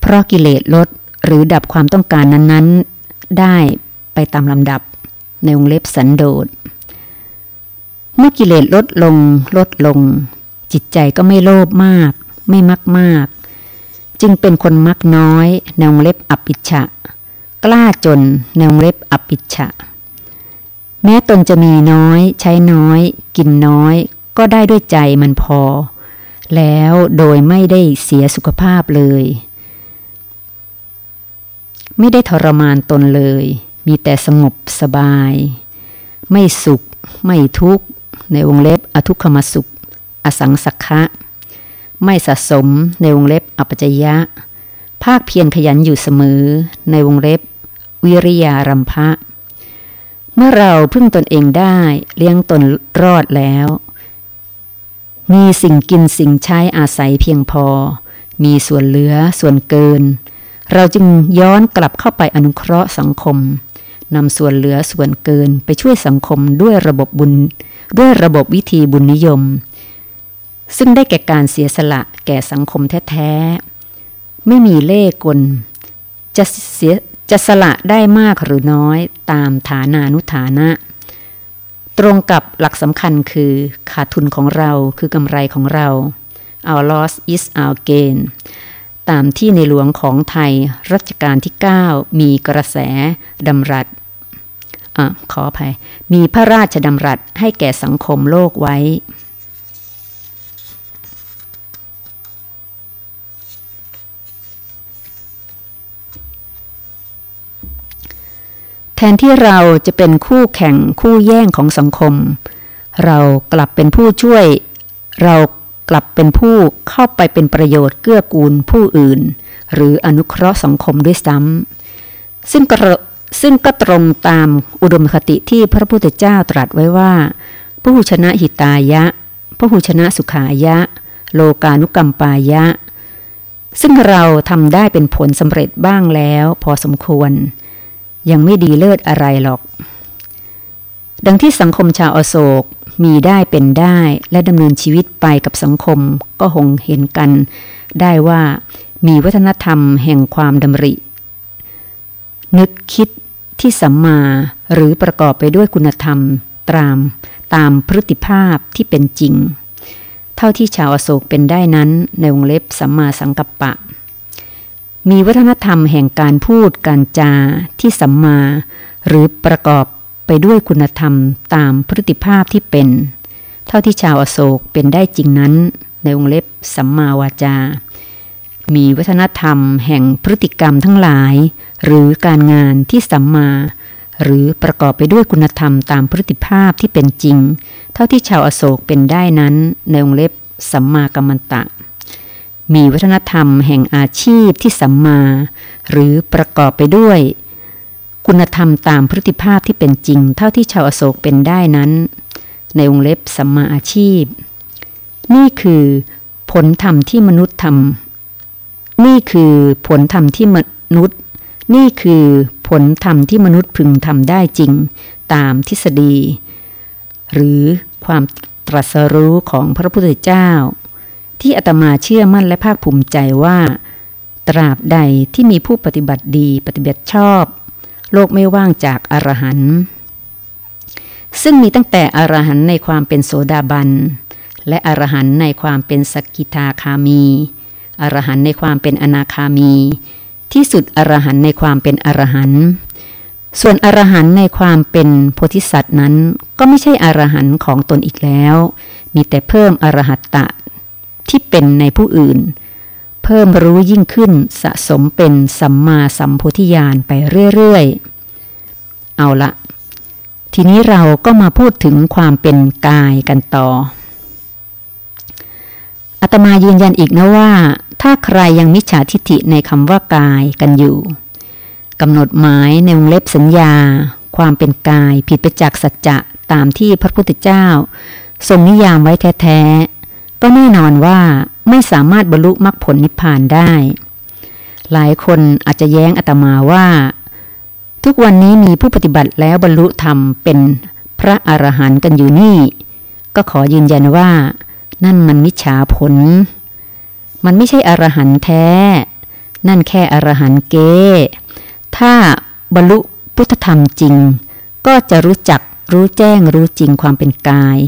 เพราะกิเลสลดหรือดับความต้องการนั้นๆ ได้ไปตามลำดับในวงเล็บสันโดษ เมื่อกิเลสลดลงลดลง จิตใจก็ไม่โลภมาก ไม่มักมาก จึงเป็นคนมักน้อยในวงเล็บอปิชะ กล้าจนในวงเล็บอปิชะ แม้ตนจะมีน้อย ใช้น้อย กินน้อย ก็ได้ด้วยใจมันพอ แล้วโดยไม่ได้เสียสุขภาพเลย ไม่ได้ทรมานตนเลย มีแต่สงบสบาย ไม่สุข ไม่ทุกข์ ในวงเล็บอทุกขมสุข อสังสักขะไม่สะสมในวงเล็บอปัจยะ ภาคเพียรขยันอยู่เสมอ ในวงเล็บ วิริยารัมภะ เมื่อเราพึ่งตนเองได้เลี้ยงตนรอดแล้ว มีสิ่งกินสิ่งใช้อาศัยเพียงพอ มีส่วนเหลือส่วนเกิน เราจึงย้อนกลับเข้าไปอนุเคราะห์สังคมนำส่วนเหลือส่วนเกินไปช่วยสังคมด้วยระบบบุญ ด้วยระบบวิธีบุญนิยม ซึ่งได้แก่การเสียสละแก่สังคมแท้ ๆ ไม่มีเล่กล จะเสีย จะสละได้มากหรือน้อยตามฐานานุฐานะ ตรงกับหลักสำคัญคือขาดทุนของเราคือกำไรของเรา our loss is our gain ตามที่ในหลวงของไทยรัชกาลที่ 9 มีกระแสดำรัสอขออภัย มีพระราชดำรัสให้แก่สังคมโลกไว้ แทนที่เราจะเป็นคู่แข่งคู่แย่งของสังคม เรากลับเป็นผู้ช่วย เรากลับเป็นผู้เข้าไปเป็นประโยชน์เกื้อกูลผู้อื่น หรืออนุเคราะห์สังคมด้วยซ้ำซึ่งก็ซึ่งก็ตรงตามอุดมคติที่พระพุทธเจ้าตรัสไว้ว่าพระหุชนะหิตายะพระหุชนะสุขายะ โลกานุกรรมปายะ ซึ่งเราทำได้เป็นผลสำเร็จบ้างแล้วพอสมควร ยังไม่ดีเลิศอะไรหรอก ดังที่สังคมชาวอโศกมีได้เป็นได้และดำเนินชีวิตไปกับสังคมก็คงเห็นกัน ได้ว่ามีวัฒนธรรมแห่งความดำริ นึกคิดที่สัมมาหรือประกอบไปด้วยคุณธรรมตามตามพฤติภาพที่เป็นจริง เท่าที่ชาวอโศกเป็นได้นั้นในวงเล็บสัมมาสังกัปปะ มีวัฒนธรรมแห่งการพูดการจาที่สัมมา หรือประกอบไปด้วยคุณธรรมตามพฤติภาพที่เป็น เท่าที่ชาวอโศกเป็นได้จริงนั้น ในวงเล็บสัมมาวาจา มีวัฒนธรรมแห่งพฤติกรรมทั้งหลาย หรือการงานที่สัมมา หรือประกอบไปด้วยคุณธรรมตามพฤติภาพที่เป็นจริง เท่าที่ชาวอโศกเป็นได้นั้น ในวงเล็บสัมมากัมมันตะ มีวัฒนธรรมแห่งอาชีพที่สัมมา หรือประกอบไปด้วย คุณธรรมตามพฤติภาพที่เป็นจริง เท่าที่ชาวอโศกเป็นได้นั้น ในวงเล็บสัมมาอาชีพ นี่คือผลธรรมที่มนุษย์ทำนี่คือผลธรรมที่มนุษย์ นี่คือผลธรรมที่มนุษย์พึงทำได้จริงตามทฤษฎี หรือความตรัสรู้ของพระพุทธเจ้า ที่อาตมาเชื่อมั่นและภาคภูมิใจว่า ตราบใดที่มีผู้ปฏิบัติดีปฏิบัติชอบ โลกไม่ว่างจากอรหันต์ซึ่งมีตั้งแต่อรหันต์ในความเป็นโสดาบัน และอรหันต์ในความเป็นสกิทาคามี อรหันต์ในความเป็นอนาคามี ที่สุดอรหันต์ในความเป็นอรหันต์ส่วนอรหันต์ในความเป็นโพธิสัตว์นั้น ก็ไม่ใช่อรหันต์ของตนอีกแล้ว มีแต่เพิ่มอรหัตตะ ที่เป็นในผู้อื่น เพิ่มรู้ยิ่งขึ้นสะสมเป็นสัมมาสัมโพธิญาณไปเรื่อยๆ เอาละ ทีนี้เราก็มาพูดถึงความเป็นกายกันต่อ อาตมายืนยันอีกนะว่า ถ้าใครยังมิจฉาทิฏฐิในคำว่ากายกันอยู่กำหนดหมายในวงเล็บสัญญา ความเป็นกายผิดไปจากสัจจะตามที่พระพุทธเจ้า ทรงนิยามไว้แท้ ก็แน่นอนว่าไม่สามารถบรรลุมรรคผลนิพพานได้ หลายคนอาจจะแย้งอาตมาว่า ทุกวันนี้มีผู้ปฏิบัติแล้วบรรลุธรรมเป็นพระอรหันต์กันอยู่นี่ ก็ขอยืนยันว่า นั่นมันมิจฉาผล มันไม่ใช่อรหันต์แท้ นั่นแค่อรหันต์เกถ้าบรรลุพุทธธรรมจริง ก็จะรู้จัก รู้แจ้งรู้จริงความเป็นกาย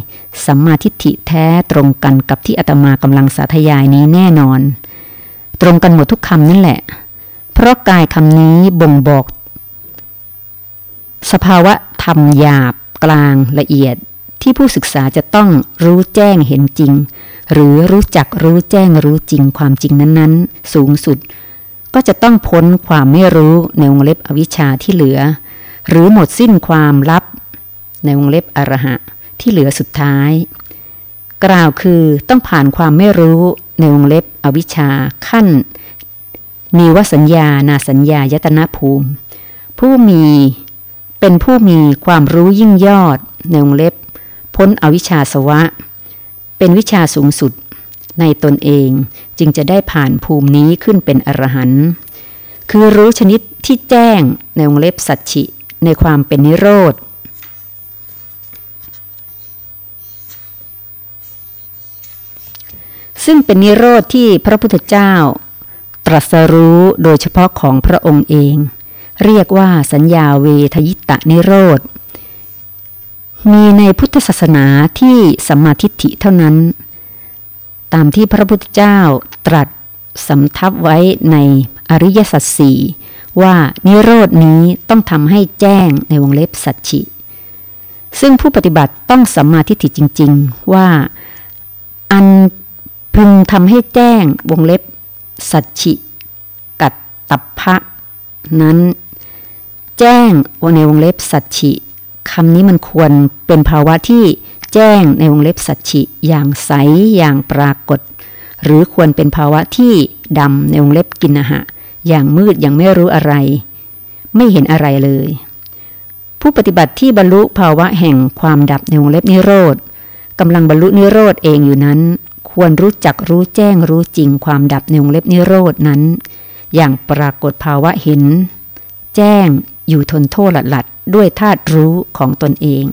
สัมมาทิฏฐิแท้ตรงกันกับที่อาตมากำลังสาธยายนี้แน่นอน ตรงกันหมดทุกคำนั่นแหละ เพราะกายคำนี้บ่งบอก สภาวะธรรมหยาบ กลางละเอียดที่ผู้ศึกษาจะต้องรู้แจ้งเห็นจริง หรือรู้จักรู้แจ้งรู้จริงความจริงนั้นๆ สูงสุด ก็จะต้องพ้นความไม่รู้ในวงเล็บอวิชชาที่เหลือ หรือหมดสิ้นความลับ ในวงเล็บอรหะที่เหลือสุดท้าย กล่าวคือต้องผ่านความไม่รู้ในวงเล็บอวิชชาขั้นมีวสัญญา นาสัญญายตนาภูมิ ผู้มีเป็นผู้มีความรู้ยิ่งยอดในวงเล็บ พ้นอวิชชาสวะ เป็นวิชาสูงสุดในตนเองจึงจะได้ผ่านภูมินี้ขึ้นเป็นอรหันต์คือรู้ชนิดที่แจ้งในวงเล็บสัจฉิในความเป็นนิโรธ ซึ่งเป็นนิโรธที่พระพุทธเจ้า ตรัสรู้โดยเฉพาะของพระองค์เอง เรียกว่าสัญญาเวทยิตะนิโรธ มีในพุทธศาสนาที่สัมมาทิฏฐิเท่านั้น ตามที่พระพุทธเจ้าตรัสสำทับไว้ในอริยสัจสี่ว่านิโรดนี้ต้องทำให้แจ้งในวงเล็บสัจฉิ ซึ่งผู้ปฏิบัติต้องสัมมาทิฏฐิจริง ๆ ว่า อัน พึงทำให้แจ้งวงเล็บ สัจฉิ กัตตัพพะ นั้น แจ้งในวงเล็บสัจฉิคำนี้มันควรเป็นภาวะที่แจ้งในวงเล็บสัจฉิอย่างใสอย่างปรากฏ หรือควรเป็นภาวะที่ดำในวงเล็บกินหะ อย่างมืดอย่างไม่รู้อะไร ไม่เห็นอะไรเลย ผู้ปฏิบัติที่บรรลุภาวะแห่งความดับในวงเล็บนิโรธกำลังบรรลุนิโรธเองอยู่นั้น ควรรู้จักรู้แจ้งรู้จริงความดับในวงเล็บนิโรดนั้น อย่างปรากฏภาวะเห็น แจ้งอยู่ทนโทษหลัดหลัดด้วยธาตุรู้ของตนเอง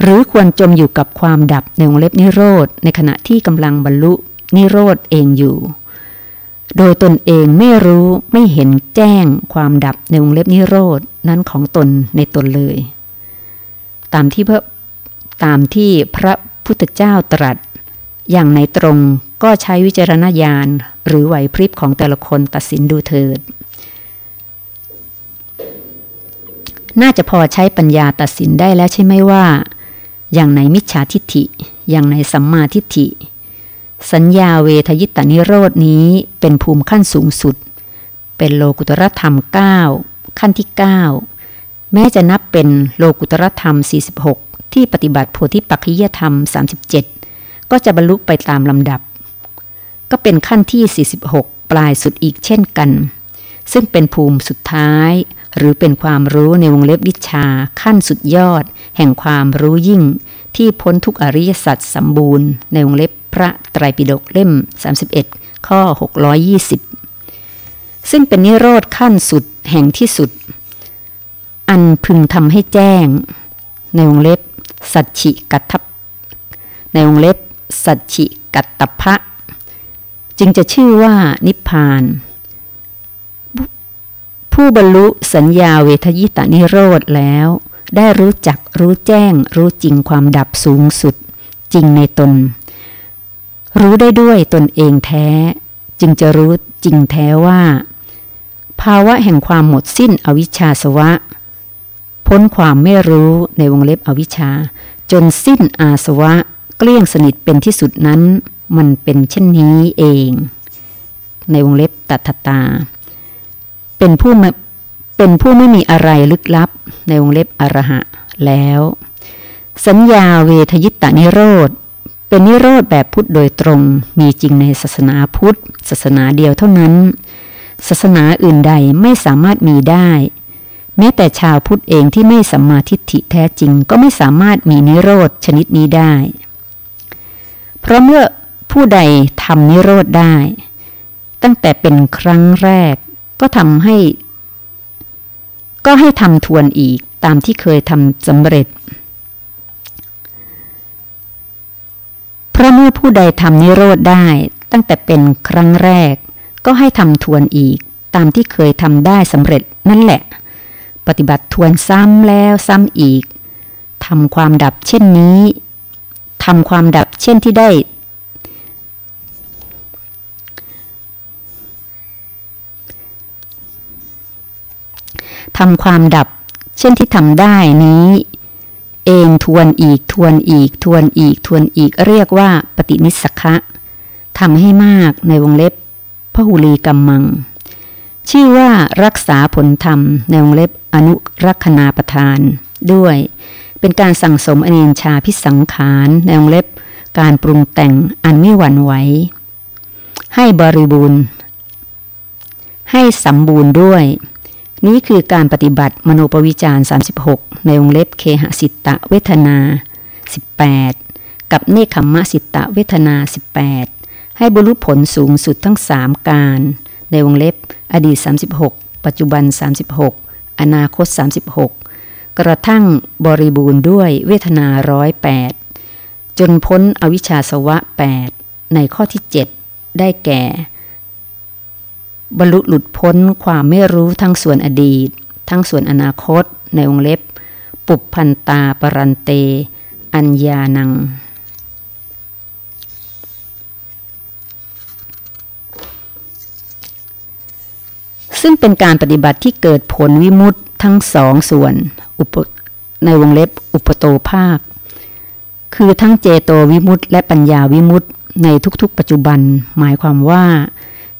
หรือควรจมอยู่กับความดับในวงเล็บนิโรธในขณะที่กำลังบรรลุนิโรธเองอยู่ โดยตนเองไม่รู้ไม่เห็นแจ้งความดับในวงเล็บนิโรธนั้นของตนในตนเลย ตามที่พระตามที่พระพุทธเจ้าตรัส อย่างในตรงก็ใช้วิจารณญาณหรือไหวพริบของแต่ละคนตัดสินดูเถิด น่าจะพอใช้ปัญญาตัดสินได้แล้วใช่ไหมว่า อย่างไหนมิจฉาทิฏฐิ อย่างไหนสัมมาทิฏฐิ สัญญาเวทยิตานิโรดนี้เป็นภูมิขั้นสูงสุด เป็นโลกุตรธรรม 9 ขั้นที่ 9 แม้จะนับเป็นโลกุตรธรรม 46 ที่ปฏิบัติโพธิปัจจยธรรม 37 ก็จะบรรลุไปตามลำดับ ก็เป็นขั้นที่ 46 ปลายสุดอีกเช่นกัน ซึ่งเป็นภูมิสุดท้าย หรือเป็นความรู้ในวงเล็บวิชาขั้นสุดยอด แห่งความรู้ยิ่ง ที่พ้นทุกอริยสัจสมบูรณ์ ในวงเล็บพระไตรปิฎกเล่ม 31 ข้อ 620 ซึ่งเป็นนิโรธขั้นสุดแห่งที่สุด อันพึงทำให้แจ้ง ในวงเล็บสัจฉิกัตถในวงเล็บ สัจฉิกัตตพะ จึงจะชื่อว่านิพพาน ผู้บรรลุสัญญาเวทยิตานิโรธแล้ว ได้รู้จักรู้แจ้ง รู้จริงความดับสูงสุด จริงในตน รู้ได้ด้วยตนเองแท้ จึงจะรู้จริงแท้ว่า ภาวะแห่งความหมดสิ้นอวิชชาสวะ พ้นความไม่รู้ในวงเล็บอวิชชา จนสิ้นอาสวะ เกลี้ยงสนิทเป็นที่สุดนั้น มันเป็นเช่นนี้เอง ในวงเล็บตัทตา เป็นผู้เป็นผู้ไม่มีอะไรลึกลับ ในวงเล็บอรหะ แล้ว สัญญาเวทยิตานิโรธเป็นนิโรธแบบพุทธโดยตรงมีจริงในศาสนาพุทธ ศาสนาเดียวเท่านั้น ศาสนาอื่นใดไม่สามารถมีได้ แม้แต่ชาวพุทธเองที่ไม่สัมมาทิฏฐิแท้จริงก็ไม่สามารถมีนิโรธชนิดนี้ได้ เพราะเมื่อผู้ใดทำนิโรธได้ ตั้งแต่เป็นครั้งแรกก็ทำให้ ก็ให้ทำทวนอีกตามที่เคยทำสำเร็จ เพราะเมื่อผู้ใดทำนิโรธได้ ตั้งแต่เป็นครั้งแรก ก็ให้ทำทวนอีกตามที่เคยทำได้สำเร็จนั่นแหละ ปฏิบัติทวนซ้ำแล้วซ้ำอีกทำความดับเช่นนี้ ทำความดับเช่นที่ได้ ทำความดับ เช่นที่ทำได้นี้ เองทวนอีกทวนอีกทวนอีกทวนอีกเรียกว่าปฏินิสคะทำให้มากในวงเล็บพหุลีกรรมัง ชื่อว่ารักษาผลธรรมในวงเล็บอนุรักษณาประทานด้วย เป็นการสั่งสมอเนชาพิสังขารในวงเล็บการปรุงแต่งอันไม่หวั่นไหวให้บริบูรณ์ ให้สมบูรณ์ด้วย นี้คือการปฏิบัติมโนปวิจาร36 ในวงเล็บเคหสิตะเวทนา 18 กับเนคขมมสิตะเวทนา 18 ให้บรรลุผลสูงสุดทั้งสามการ ในวงเล็บอดีต 36 ปัจจุบัน 36 อนาคต 36 กระทั่งบริบูรณ์ด้วยเวทนาร้อยแปดจนพ้นอวิชชาสวะ 8 ในข้อที่ 7 ได้แก่ บรรลุหลุดพ้นความไม่รู้ทั้งส่วนอดีต ทั้งส่วนอนาคตในวงเล็บ ปุบพันตาปรันเต อัญญานัง ซึ่งเป็นการปฏิบัติที่เกิดผลวิมุต ทั้งสองส่วนในวงเล็บอุปโตภาค คือทั้งเจโตวิมุตต์และปัญญาวิมุตต์ในทุกๆ ปัจจุบัน หมายความว่า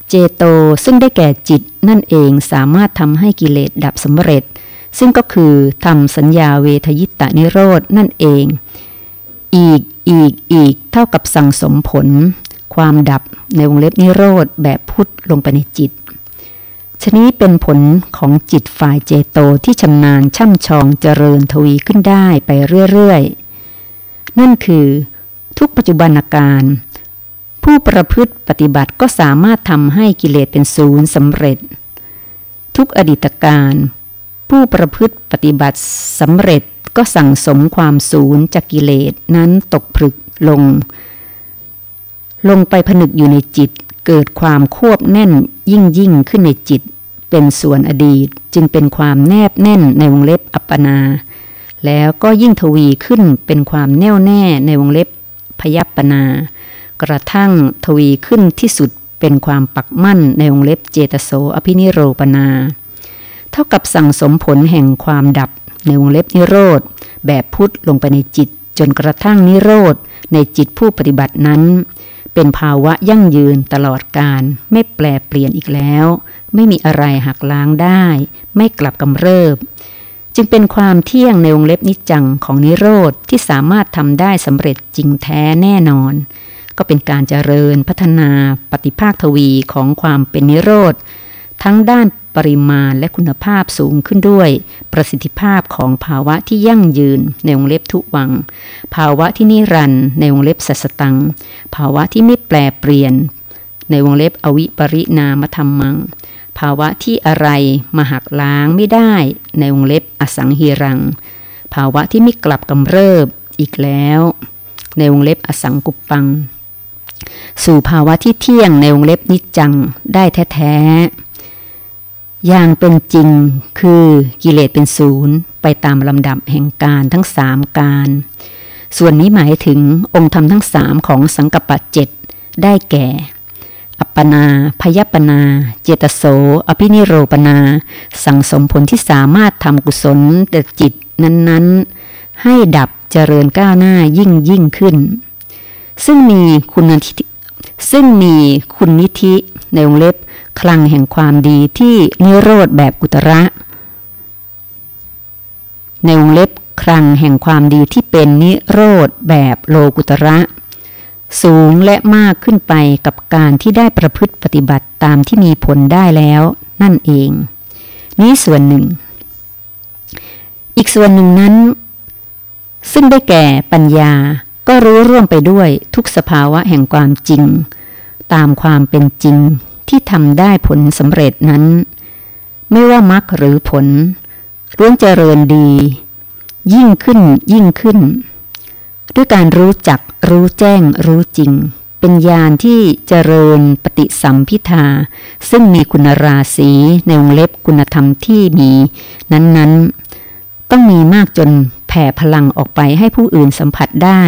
เจโตซึ่งได้แก่จิตนั่นเองสามารถทำให้กิเลสดับสำเร็จ ซึ่งก็คือทำสัญญาเวทยิตานิโรธนั่นเอง อีกอีกอีกเท่ากับสั่งสมผล ความดับในวงเล็บนิโรธแบบพุทธลงไปในจิต ชนี้เป็นผลของจิตฝ่ายเจโตที่ชำนาญช่ำชองเจริญทวีขึ้นได้ไปเรื่อยๆ นั่นคือทุกปัจจุบันอาการ ผู้ประพฤติปฏิบัติก็สามารถทำให้กิเลสเป็นศูนย์สำเร็จ ทุกอดีตการ ผู้ประพฤติปฏิบัติสำเร็จก็สั่งสมความศูนย์จากกิเลสนั้นตกผลึกลง ลงไปผนึกอยู่ในจิต เกิดความควบแน่นยิ่งยิ่งขึ้นในจิต เป็นส่วนอดีตจึงเป็นความแนบแน่นในวงเล็บอัปปนา แล้วก็ยิ่งทวีขึ้นเป็นความแน่วแน่ในวงเล็บพยัปปนา กระทั่งทวีขึ้นที่สุดเป็นความปักมั่นในวงเล็บเจตโสอภินิโรปนา เท่ากับสั่งสมผลแห่งความดับในวงเล็บนิโรธ แบบพุทธลงไปในจิต จนกระทั่งนิโรธ ในจิตผู้ปฏิบัตินั้น เป็นภาวะยั่งยืนตลอดการ ไม่แปลเปลี่ยนอีกแล้ว ไม่มีอะไรหักล้างได้ ไม่กลับกำเริบ จึงเป็นความเที่ยงในวงเล็บนิจังของนิโรธที่สามารถทำได้สำเร็จจริงแท้แน่นอน ก็เป็นการเจริญพัฒนาปฏิภาคทวีของความเป็นนิโรธ ทั้งด้าน ปริมาณและคุณภาพสูงขึ้นด้วย ประสิทธิภาพของภาวะที่ยั่งยืนในวงเล็บทุวัง ภาวะที่นิรันดร์ในวงเล็บสัสตัง ภาวะที่ไม่แปลเปลี่ยน ในวงเล็บอวิปริณามธรรมัง ภาวะที่อะไรมาหักล้างไม่ได้ ในวงเล็บอสังหิรัง ภาวะที่ไม่กลับกำเริบอีกแล้ว ในวงเล็บอสังกุปปัง สู่ภาวะที่เที่ยงในวงเล็บนิจจังได้แท้ๆ อย่างเป็นจริงคือกิเลสเป็นศูนย์ไปตามลำดับแห่งการทั้งสามการ ส่วนนี้หมายถึงองค์ธรรมทั้งสามของสังกปะเจ็ดได้แก่ อัปปนา พยปนา เจตโส อภินิโรปนา สั่งสมผลที่สามารถทำกุศลแต่จิตนั้นๆ ให้ดับเจริญก้าวหน้ายิ่งยิ่งขึ้น ซึ่งมีคุณนิธิซึ่งมีคุณนิธิในวงเล็บ คลังแห่งความดีที่นิโรธแบบกุตระ ในวงเล็บคลังแห่งความดีที่เป็นนิโรธแบบโลกุตระ สูงและมากขึ้นไปกับการที่ได้ประพฤติปฏิบัติตามที่มีผลได้แล้วนั่นเอง นี้ส่วนหนึ่ง อีกส่วนหนึ่งนั้น ซึ่งได้แก่ปัญญาก็รู้ร่วมไปด้วยทุกสภาวะแห่งความจริง ตามความเป็นจริง ที่ทำได้ผลสำเร็จนั้น ไม่ว่ามรรคหรือผลล้วนเจริญดี ยิ่งขึ้นยิ่งขึ้น ด้วยการรู้จักรู้แจ้งรู้จริง เป็นญาณที่เจริญปฏิสัมพิทา ซึ่งมีคุณราศีในวงเล็บคุณธรรมที่มีนั้นๆ ต้องมีมากจนแผ่พลังออกไปให้ผู้อื่นสัมผัสได้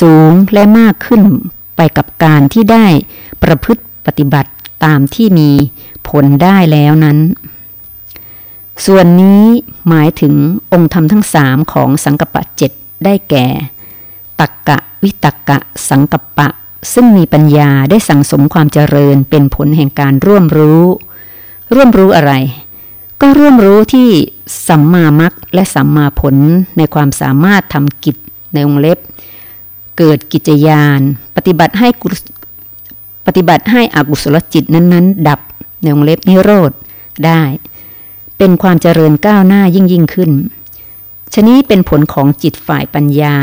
สูงและมากขึ้นไปกับการที่ได้ประพฤติปฏิบัติ ตามที่มีผลได้แล้วนั้น ส่วนนี้หมายถึงองค์ธรรมทั้งสามของสังกปะเจ็ดได้แก่ ตักกะวิตักกะสังกปะ ซึ่งมีปัญญาได้สั่งสมความเจริญเป็นผลแห่งการร่วมรู้ ร่วมรู้อะไร ก็ร่วมรู้ที่สัมมามัคและสัมมาผลในความสามารถทำกิจในองเล็บ เกิดกิจยาน ปฏิบัติให้ ปฏิบัติให้อกุศลจิตนั้นๆ ดับในวงเล็บนิโรธได้ เป็นความเจริญก้าวหน้ายิ่งยิ่งขึ้น ชนี้เป็นผลของจิตฝ่ายปัญญา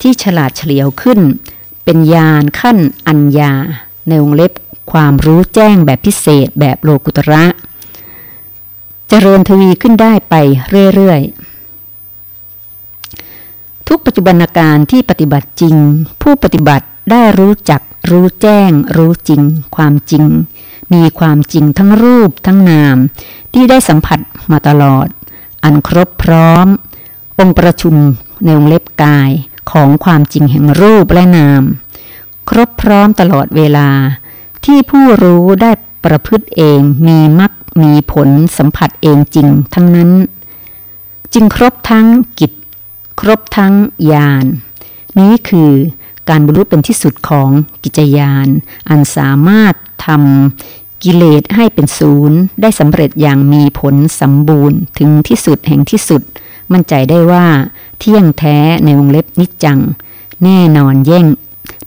ที่ฉลาดเฉลียวขึ้น เป็นญาณขั้นอัญญา ในวงเล็บความรู้แจ้งแบบพิเศษแบบโลกุตระเจริญทวีขึ้นได้ไปเรื่อยๆ ทุกปัจจุบันการที่ปฏิบัติจริง ผู้ปฏิบัติได้รู้จัก รู้แจ้ง รู้จริง ความจริง มีความจริงทั้งรูปทั้งนาม ที่ได้สัมผัสมาตลอด อันครบพร้อม องค์ประชุมในวงเล็บกายของความจริงแห่งรูปและนาม ครบพร้อมตลอดเวลา ที่ผู้รู้ได้ประพฤติเองมีมักมีผลสัมผัสเองจริงทั้งนั้น จึงครบทั้งกิจ ครบทั้งญาณนี้คือ การบรรลุเป็นที่สุดของกิจยาน อันสามารถทำกิเลสให้เป็นศูนย์ ได้สำเร็จอย่างมีผลสมบูรณ์ ถึงที่สุดแห่งที่สุด มั่นใจได้ว่า เที่ยงแท้ในวงเล็บนิจจัง แน่นอนแย่ง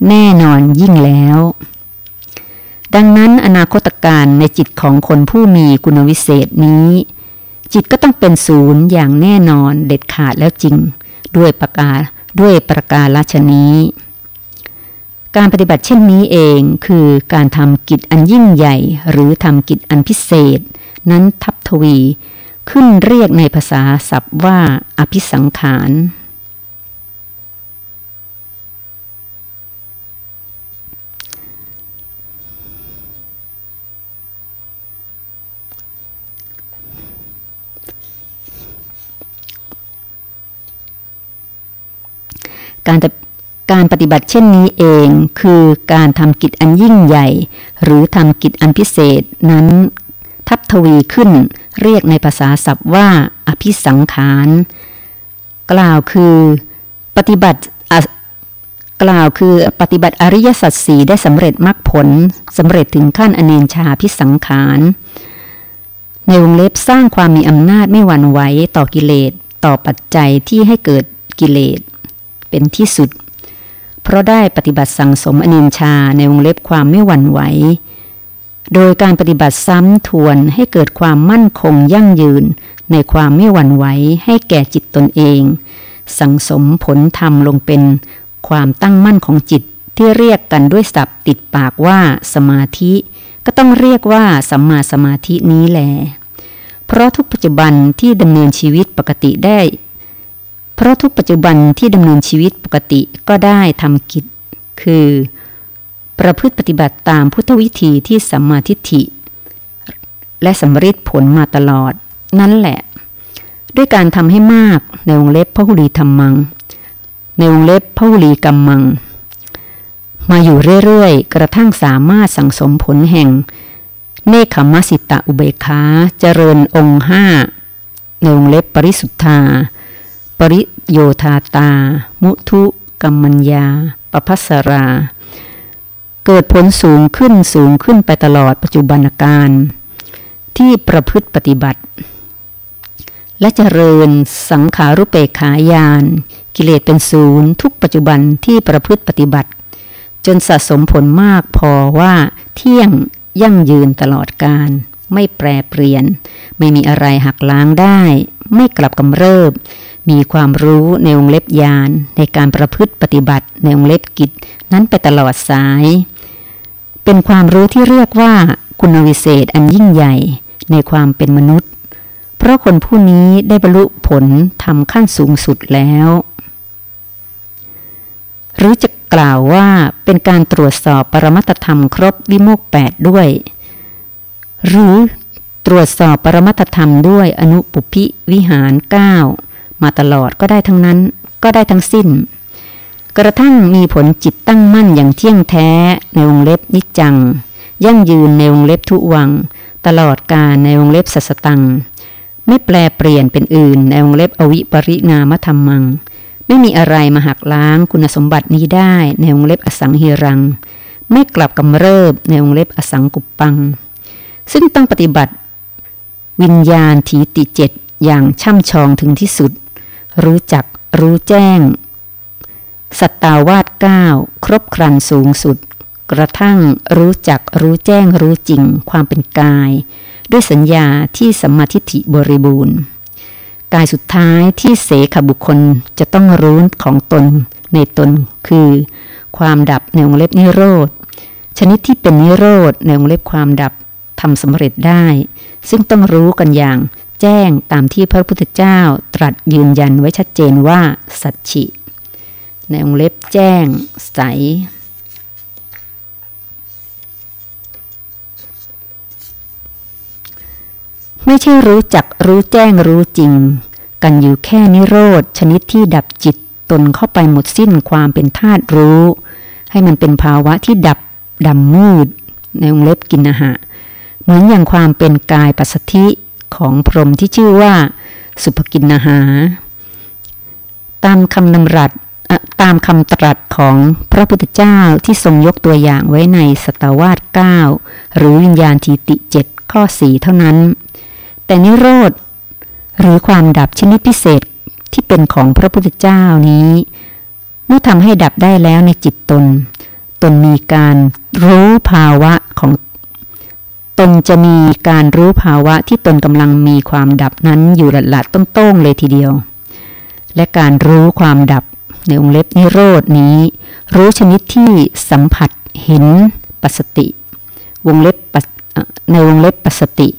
แน่นอนยิ่งแล้ว ดังนั้นอนาคตการในจิตของคนผู้มีคุณวิเศษนี้ จิตก็ต้องเป็นศูนย์อย่างแน่นอนเด็ดขาดแล้วจริง ด้วยประกาศด้วยประกาศลชนี้ การปฏิบัติเช่นนี้เองคือการทำกิจอันยิ่งใหญ่ หรือทำกิจอันพิเศษ นั้นทับทวี ขึ้นเรียกในภาษาศัพท์ว่าอภิสังขารการ การปฏิบัติเช่นนี้เองคือการทำกิจอันยิ่งใหญ่ หรือทำกิจอันพิเศษนั้นทับทวีขึ้น เรียกในภาษาศัพท์ว่า อภิสังขาร กล่าวคือปฏิบัติกล่าวคือปฏิบัติอริยสัจสีได้สำเร็จมรรคผลสำเร็จถึงขั้นอเนนชาพิสังขาร ในวงเล็บสร้างความมีอำนาจไม่หวั่นไหวต่อกิเลส ต่อปัจจัยที่ให้เกิดกิเลส เป็นที่สุด เพราะได้ปฏิบัติสั่งสมอเนนชาในวงเล็บความไม่หวั่นไหว โดยการปฏิบัติซ้ำทวนให้เกิดความมั่นคงยั่งยืน ในความไม่หวั่นไหวให้แก่จิตตนเอง สั่งสมผลธรรมลงเป็น ความตั้งมั่นของจิตที่เรียกกันด้วยศัพท์ติดปากว่าสมาธิ ก็ต้องเรียกว่าสัมมาสมาธินี้แหลเพราะทุกปัจจุบันที่ดำเนินชีวิตปกติได้ เพราะทุกปัจจุบันที่ดำเนินชีวิตปกติก็ได้ทำกิจ คือ ประพฤติปฏิบัติตามพุทธวิธีที่สัมมาทิฏฐิ และสำเร็จผลมาตลอด นั่นแหละ ด้วยการทำให้มากในวงเล็บพระหุลีธรรมัง ในวงเล็บพหุลีกรรมัง มาอยู่เรื่อยๆ กระทั่งสามารถสั่งสมผลแห่ง เนคขมสิตะอุเบคาเจริญองค์ห้าในวงเล็บปริสุทธา ปริโยธาตา มุทุกัมมัญญาปภัสรา เกิดผลสูงขึ้นสูงขึ้นไปตลอดปัจจุบันการที่ประพฤติปฏิบัติ และเจริญสังขารุเปกขายาน กิเลสเป็นศูนย์ทุกปัจจุบันที่ประพฤติปฏิบัติ จนสะสมผลมากพอว่าเที่ยงยั่งยืนตลอดการ ไม่แปรเปลี่ยน ไม่มีอะไรหักล้างได้ ไม่กลับกำเริบ มีความรู้ในวงเล็บยาน ในการประพฤติปฏิบัติในวงเล็บกิจ นั้นไปตลอดสาย เป็นความรู้ที่เรียกว่าคุณวิเศษอันยิ่งใหญ่ในความเป็นมนุษย์ เพราะคนผู้นี้ได้บรรลุผลทำขั้นสูงสุดแล้ว หรือจะกล่าวว่าเป็นการตรวจสอบปรมัตธรรมครบวิโมกแปดด้วย หรือตรวจสอบปรมัตธรรมด้วยอนุปุพิวิหารเก้ามาตลอดก็ได้ทั้งนั้นก็ได้ทั้งสิ้น กระทั่งมีผลจิตตั้งมั่นอย่างเที่ยงแท้ในวงเล็บนิจจัง ยั่งยืนในวงเล็บทุวัง ตลอดการในวงเล็บสัสตัง ไม่แปลเปลี่ยนเป็นอื่นในวงเล็บอวิปริณามธรรมัง ไม่มีอะไรมาหักล้างคุณสมบัตินี้ได้ในวงเล็บอสังหิรัง ไม่กลับกำเริบในวงเล็บอสังกุปปัง ซึ่งต้องปฏิบัติ วิญญาณถีติเจ็ดอย่างช่ำชองถึงที่สุด รู้จักรู้แจ้ง สัตตาวาสเก้าครบครันสูงสุด กระทั่งรู้จักรู้แจ้งรู้จริงความเป็นกาย ด้วยสัญญาที่สัมมาทิฏฐิบริบูรณ์กายสุดท้ายที่เสขบุคคลจะต้องรู้ของตนในตนคือ ความดับในวงเล็บนิโรธชนิดที่เป็นนิโรธในวงเล็บความดับำสำเร็จได้ ซึ่งต้องรู้กันอย่างแจ้งตามที่พระพุทธเจ้าตรัสยืนยันไว้ชัดเจนว่า สัจฉิ ในวงเล็บแจ้ง ใส ไม่ใช่รู้จักรู้แจ้งรู้จริง กันอยู่แค่นิโรธ ชนิดที่ดับจิตตนเข้าไปหมดสิ้นความเป็นธาตุรู้ ให้มันเป็นภาวะที่ดับดำมืด ในวงเล็บกินอาหะ เหมือนอย่างความเป็นกายปัสสธิของพรหมที่ชื่อว่า สุภกินนาหา ตามคำนำรัสตามคำตรัสของพระพุทธเจ้าที่ทรงยกตัวอย่างไว้ในสตาวาส9หรือวิญญาณทีติเจ็ดข้อสีเท่านั้น แต่นิโรธ หรือความดับชนิดพิเศษที่เป็นของพระพุทธเจ้านี้ เมื่อทำให้ดับได้แล้วในจิตตน ตนมีการรู้ภาวะของ ตนจะมีการรู้ภาวะที่ตนกำลังมีความดับนั้นอยู่หลัดๆต้งๆเลยทีเดียว และการรู้ความดับในองเล็บนิโรดนี้ รู้ชนิดที่สัมผัสเห็นปัสติ วงเล็บในวงเล็บปัสติ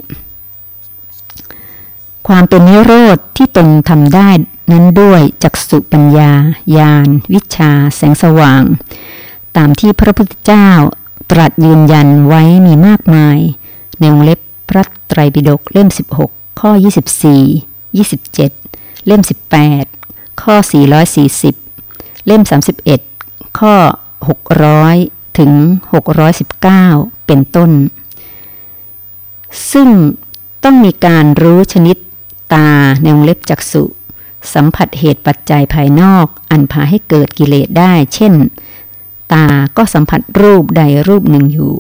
ความเป็นนิโรธที่ตนทำได้นั้นด้วยจักสุปัญญาญาณวิชา แสงสว่าง ตามที่พระพุทธเจ้าตรัสยืนยันไว้มีมากมาย ในวงเล็บพระไตรปิฎกเล่ม 16 ข้อ 24 27 เล่ม 18 ข้อ 440 เล่ม 31 ข้อ 600 ถึง 619 เป็นต้น ซึ่งต้องมีการรู้ชนิดตาในวงเล็บจักสุสัมผัสเหตุปัจจัยภายนอกอันพาให้เกิดกิเลสได้ เช่น ตาก็สัมผัสรูปใดรูปหนึ่งอยู่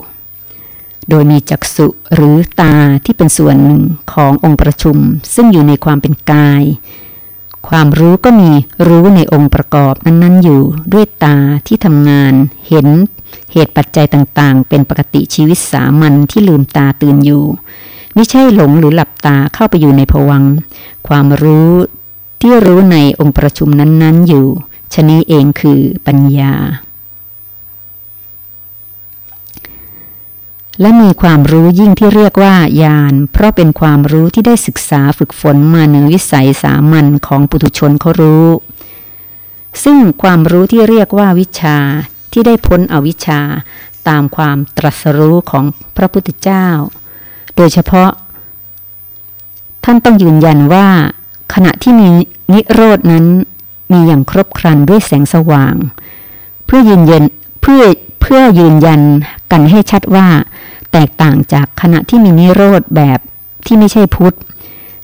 โดยมีจักสุหรือตาที่เป็นส่วนหนึ่งขององค์ประชุม ซึ่งอยู่ในความเป็นกาย ความรู้ก็มีรู้ในองค์ประกอบนั้นๆอยู่ด้วยตาที่ทำงานเห็นเหตุปัจจัยต่างๆ เป็นปกติชีวิตสามัญที่ลืมตาตื่นอยู่ ไม่ใช่หลงหรือหลับตาเข้าไปอยู่ในภวัง ความรู้ที่รู้ในองค์ประชุมนั้นๆอยู่ ชนี้เองคือปัญญา และมีความรู้ยิ่งที่เรียกว่าญาณ เพราะเป็นความรู้ที่ได้ศึกษาฝึกฝนมาเหนือวิสัยสามัญของปุถุชนเขารู้ ซึ่งความรู้ที่เรียกว่าวิชาที่ได้พ้นอวิชชาตามความตรัสรู้ของพระพุทธเจ้า โดยเฉพาะ ท่านต้องยืนยันว่า ขณะที่มีนิโรดนั้นมีอย่างครบครันด้วยแสงสว่าง เพื่อยืนยันเพื่อเพื่อยืนยันกันให้ชัดว่า แตกต่างจากขณะที่มีนิโรธแบบที่ไม่ใช่พุทธ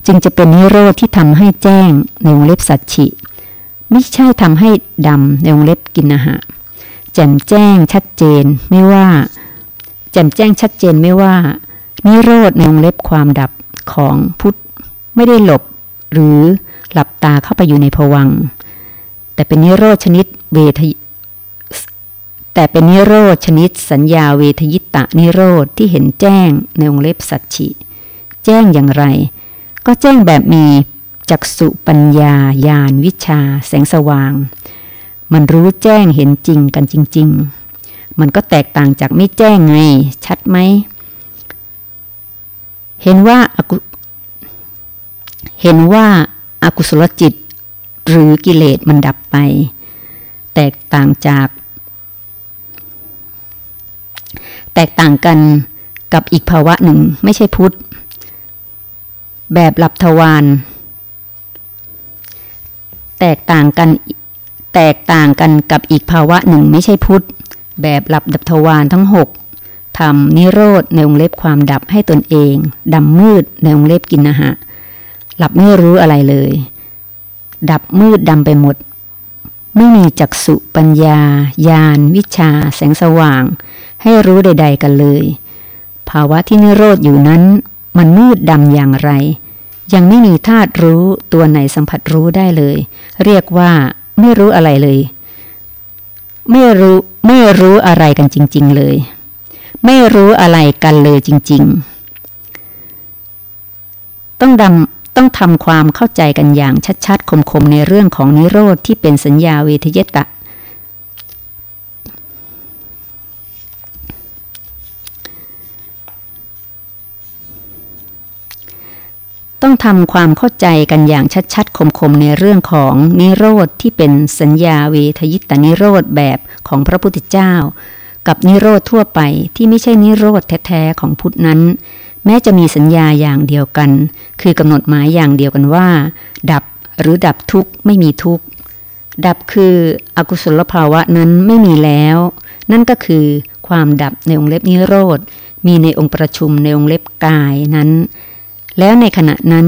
จึงจะเป็นนิโรธที่ทำให้แจ้งในวงเล็บสัจฉิ ไม่ใช่ทำให้ดำในวงเล็บกินอาหารแจ่มแจ้งชัดเจนไม่ว่า แจ่มแจ้งชัดเจนไม่ว่า นิโรธในวงเล็บความดับของพุทธไม่ได้หลบ หรือหลับตาเข้าไปอยู่ในภวังแต่เป็นนิโรธชนิดเวท แต่เป็นนิโรธชนิดสัญญาเวทยิตะนิโรธที่เห็นแจ้งในองเล็บสัจฉิ แจ้งอย่างไร ก็แจ้งแบบมีจักสุปัญญาญาณวิชา แสงสว่าง มันรู้แจ้งเห็นจริงกันจริง ๆ มันก็แตกต่างจากไม่แจ้งไง ชัดไหม เห็นว่าเห็นว่าอากุศลจิต หรือกิเลสมันดับไป แตกต่างจาก แตกต่างกันกับอีกภาวะหนึ่งไม่ใช่พุทธ แบบหลับทวารแตกต่างกันแตกต่างกันกับอีกภาวะหนึ่งไม่ใช่พุทธ แบบหลับดับทวารทั้งหกทำนิโรธในองเล็บความดับให้ตนเองดำมืดในองเล็บกินอาหารหลับไม่รู้อะไรเลย ดับมืดดำไปหมด ไม่มีจักษุปัญญา ญาณวิชา แสงสว่าง ให้รู้ใด ๆ กันเลย ภาวะที่นิโรธอยู่นั้น มันมืดดำอย่างไร ยังไม่มีธาตุรู้ตัวไหนสัมผัสรู้ได้เลย เรียกว่าไม่รู้อะไรเลย ไม่รู้ไม่รู้อะไรกันจริง ๆเลย ไม่รู้อะไรกันเลยจริง ๆ ต้องดำต้องทำความเข้าใจกันอย่างชัดๆ คมๆ ในเรื่องของนิโรธที่เป็นสัญญาเวทยตะ ต้องทำความเข้าใจกันอย่างชัดๆ คมๆ ในเรื่องของนิโรธที่เป็นสัญญาเวทยิตานิโรธแบบของพระพุทธเจ้า กับนิโรธทั่วไปที่ไม่ใช่นิโรธแท้ๆของพุทธนั้น แม้จะมีสัญญาอย่างเดียวกัน คือกำหนดหมายอย่างเดียวกันว่า ดับหรือดับทุกข์ไม่มีทุกข์ดับคืออกุศลภาวะนั้นไม่มีแล้ว นั่นก็คือความดับในองค์เล็บนิโรธมีในองค์ประชุมในองค์เล็บกายนั้น แล้วในขณะนั้น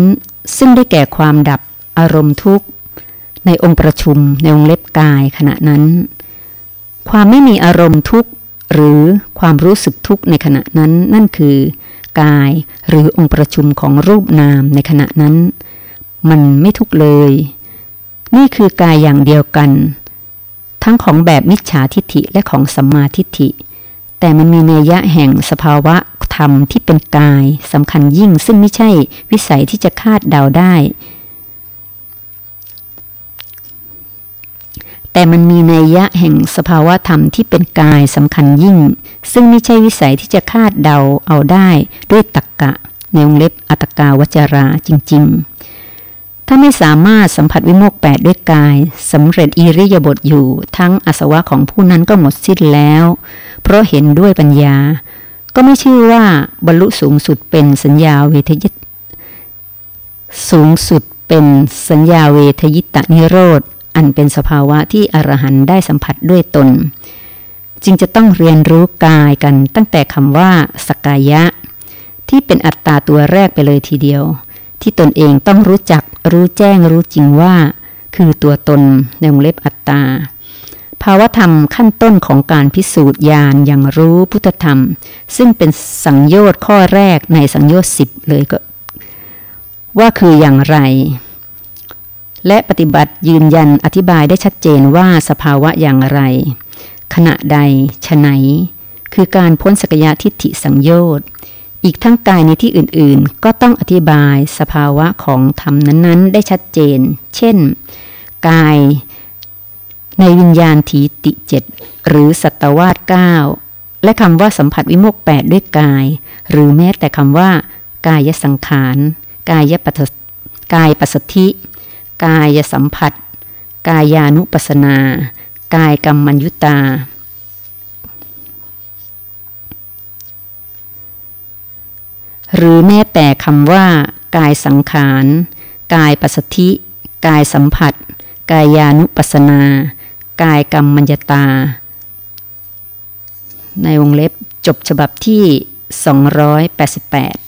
ซึ่งได้แก่ความดับอารมณ์ทุกข์ ในองค์ประชุมในองค์เล็บกายขณะนั้น ความไม่มีอารมณ์ทุกข์ หรือความรู้สึกทุกข์ในขณะนั้นนั่นคือกายหรือองค์ประชุมของรูปนามในขณะนั้น มันไม่ทุกเลย นี่คือกายอย่างเดียวกัน ทั้งของแบบมิจฉาทิฏฐิและของสัมมาทิฏฐิ แต่มันมีเนยะแห่งสภาวะ ธรรมที่เป็นกายสำคัญยิ่งซึ่งไม่ใช่วิสัยที่จะคาดเดาได้ แต่มันมีนัยยะแห่งสภาวะธรรมที่เป็นกายสำคัญยิ่ง ซึ่งไม่ใช่วิสัยที่จะคาดเดาเอาได้ด้วยตักกะ ในวงเล็บอัตกาวจราจริง ๆถ้าไม่สามารถสัมผัสวิโมกแปดด้วยกายสำเร็จอิริยาบถอยู่ทั้งอสวะของผู้นั้นก็หมดสิ้นแล้ว เพราะเห็นด้วยปัญญา ก็ไม่ชื่อว่าบรรลุสูงสุดเป็นสัญญาเวทยิตสูงสุดเป็นสัญญาเวทยิตะนิโรธ อันเป็นสภาวะที่อรหันได้สัมผัสด้วยตน จึงจะต้องเรียนรู้กายกันตั้งแต่คำว่าสกายะ ที่เป็นอัตตาตัวแรกไปเลยทีเดียว ที่ตนเองต้องรู้จักรู้แจ้งรู้จริงว่า คือตัวตนในวงเล็บอัตตา ภาวธรรมขั้นต้นของการพิสูจน์ญาณอย่างรู้พุทธธรรม ซึ่งเป็นสังโยชน์ข้อแรกในสังโยชน์สิบเลยก็ ว่าคืออย่างไร และปฏิบัติยืนยันอธิบายได้ชัดเจนว่าสภาวะอย่างไร ขณะใดชะไหน คือการพ้นสกยะทิฏฐิสังโยชน์อีกทั้งกายในที่อื่นๆ ก็ต้องอธิบายสภาวะของธรรมนั้นๆ ได้ชัดเจน เช่น กาย ในวิญญาณถีติเจ็ดหรือสัตวาสเก้าและคำว่าสัมผัสวิโมกแปดด้วยกาย หรือแม้แต่คำว่า กายสังขาร กายปัสกายปัสสธิ กายสัมผัส กายานุปัสนา กายกรรมัญยุตา หรือแม้แต่คำว่า กายสังขาร กายปัสสธิ กายสัมผัส กายานุปัสนา กายกรรมมัญญตา ในวงเล็บจบฉบับที่ 288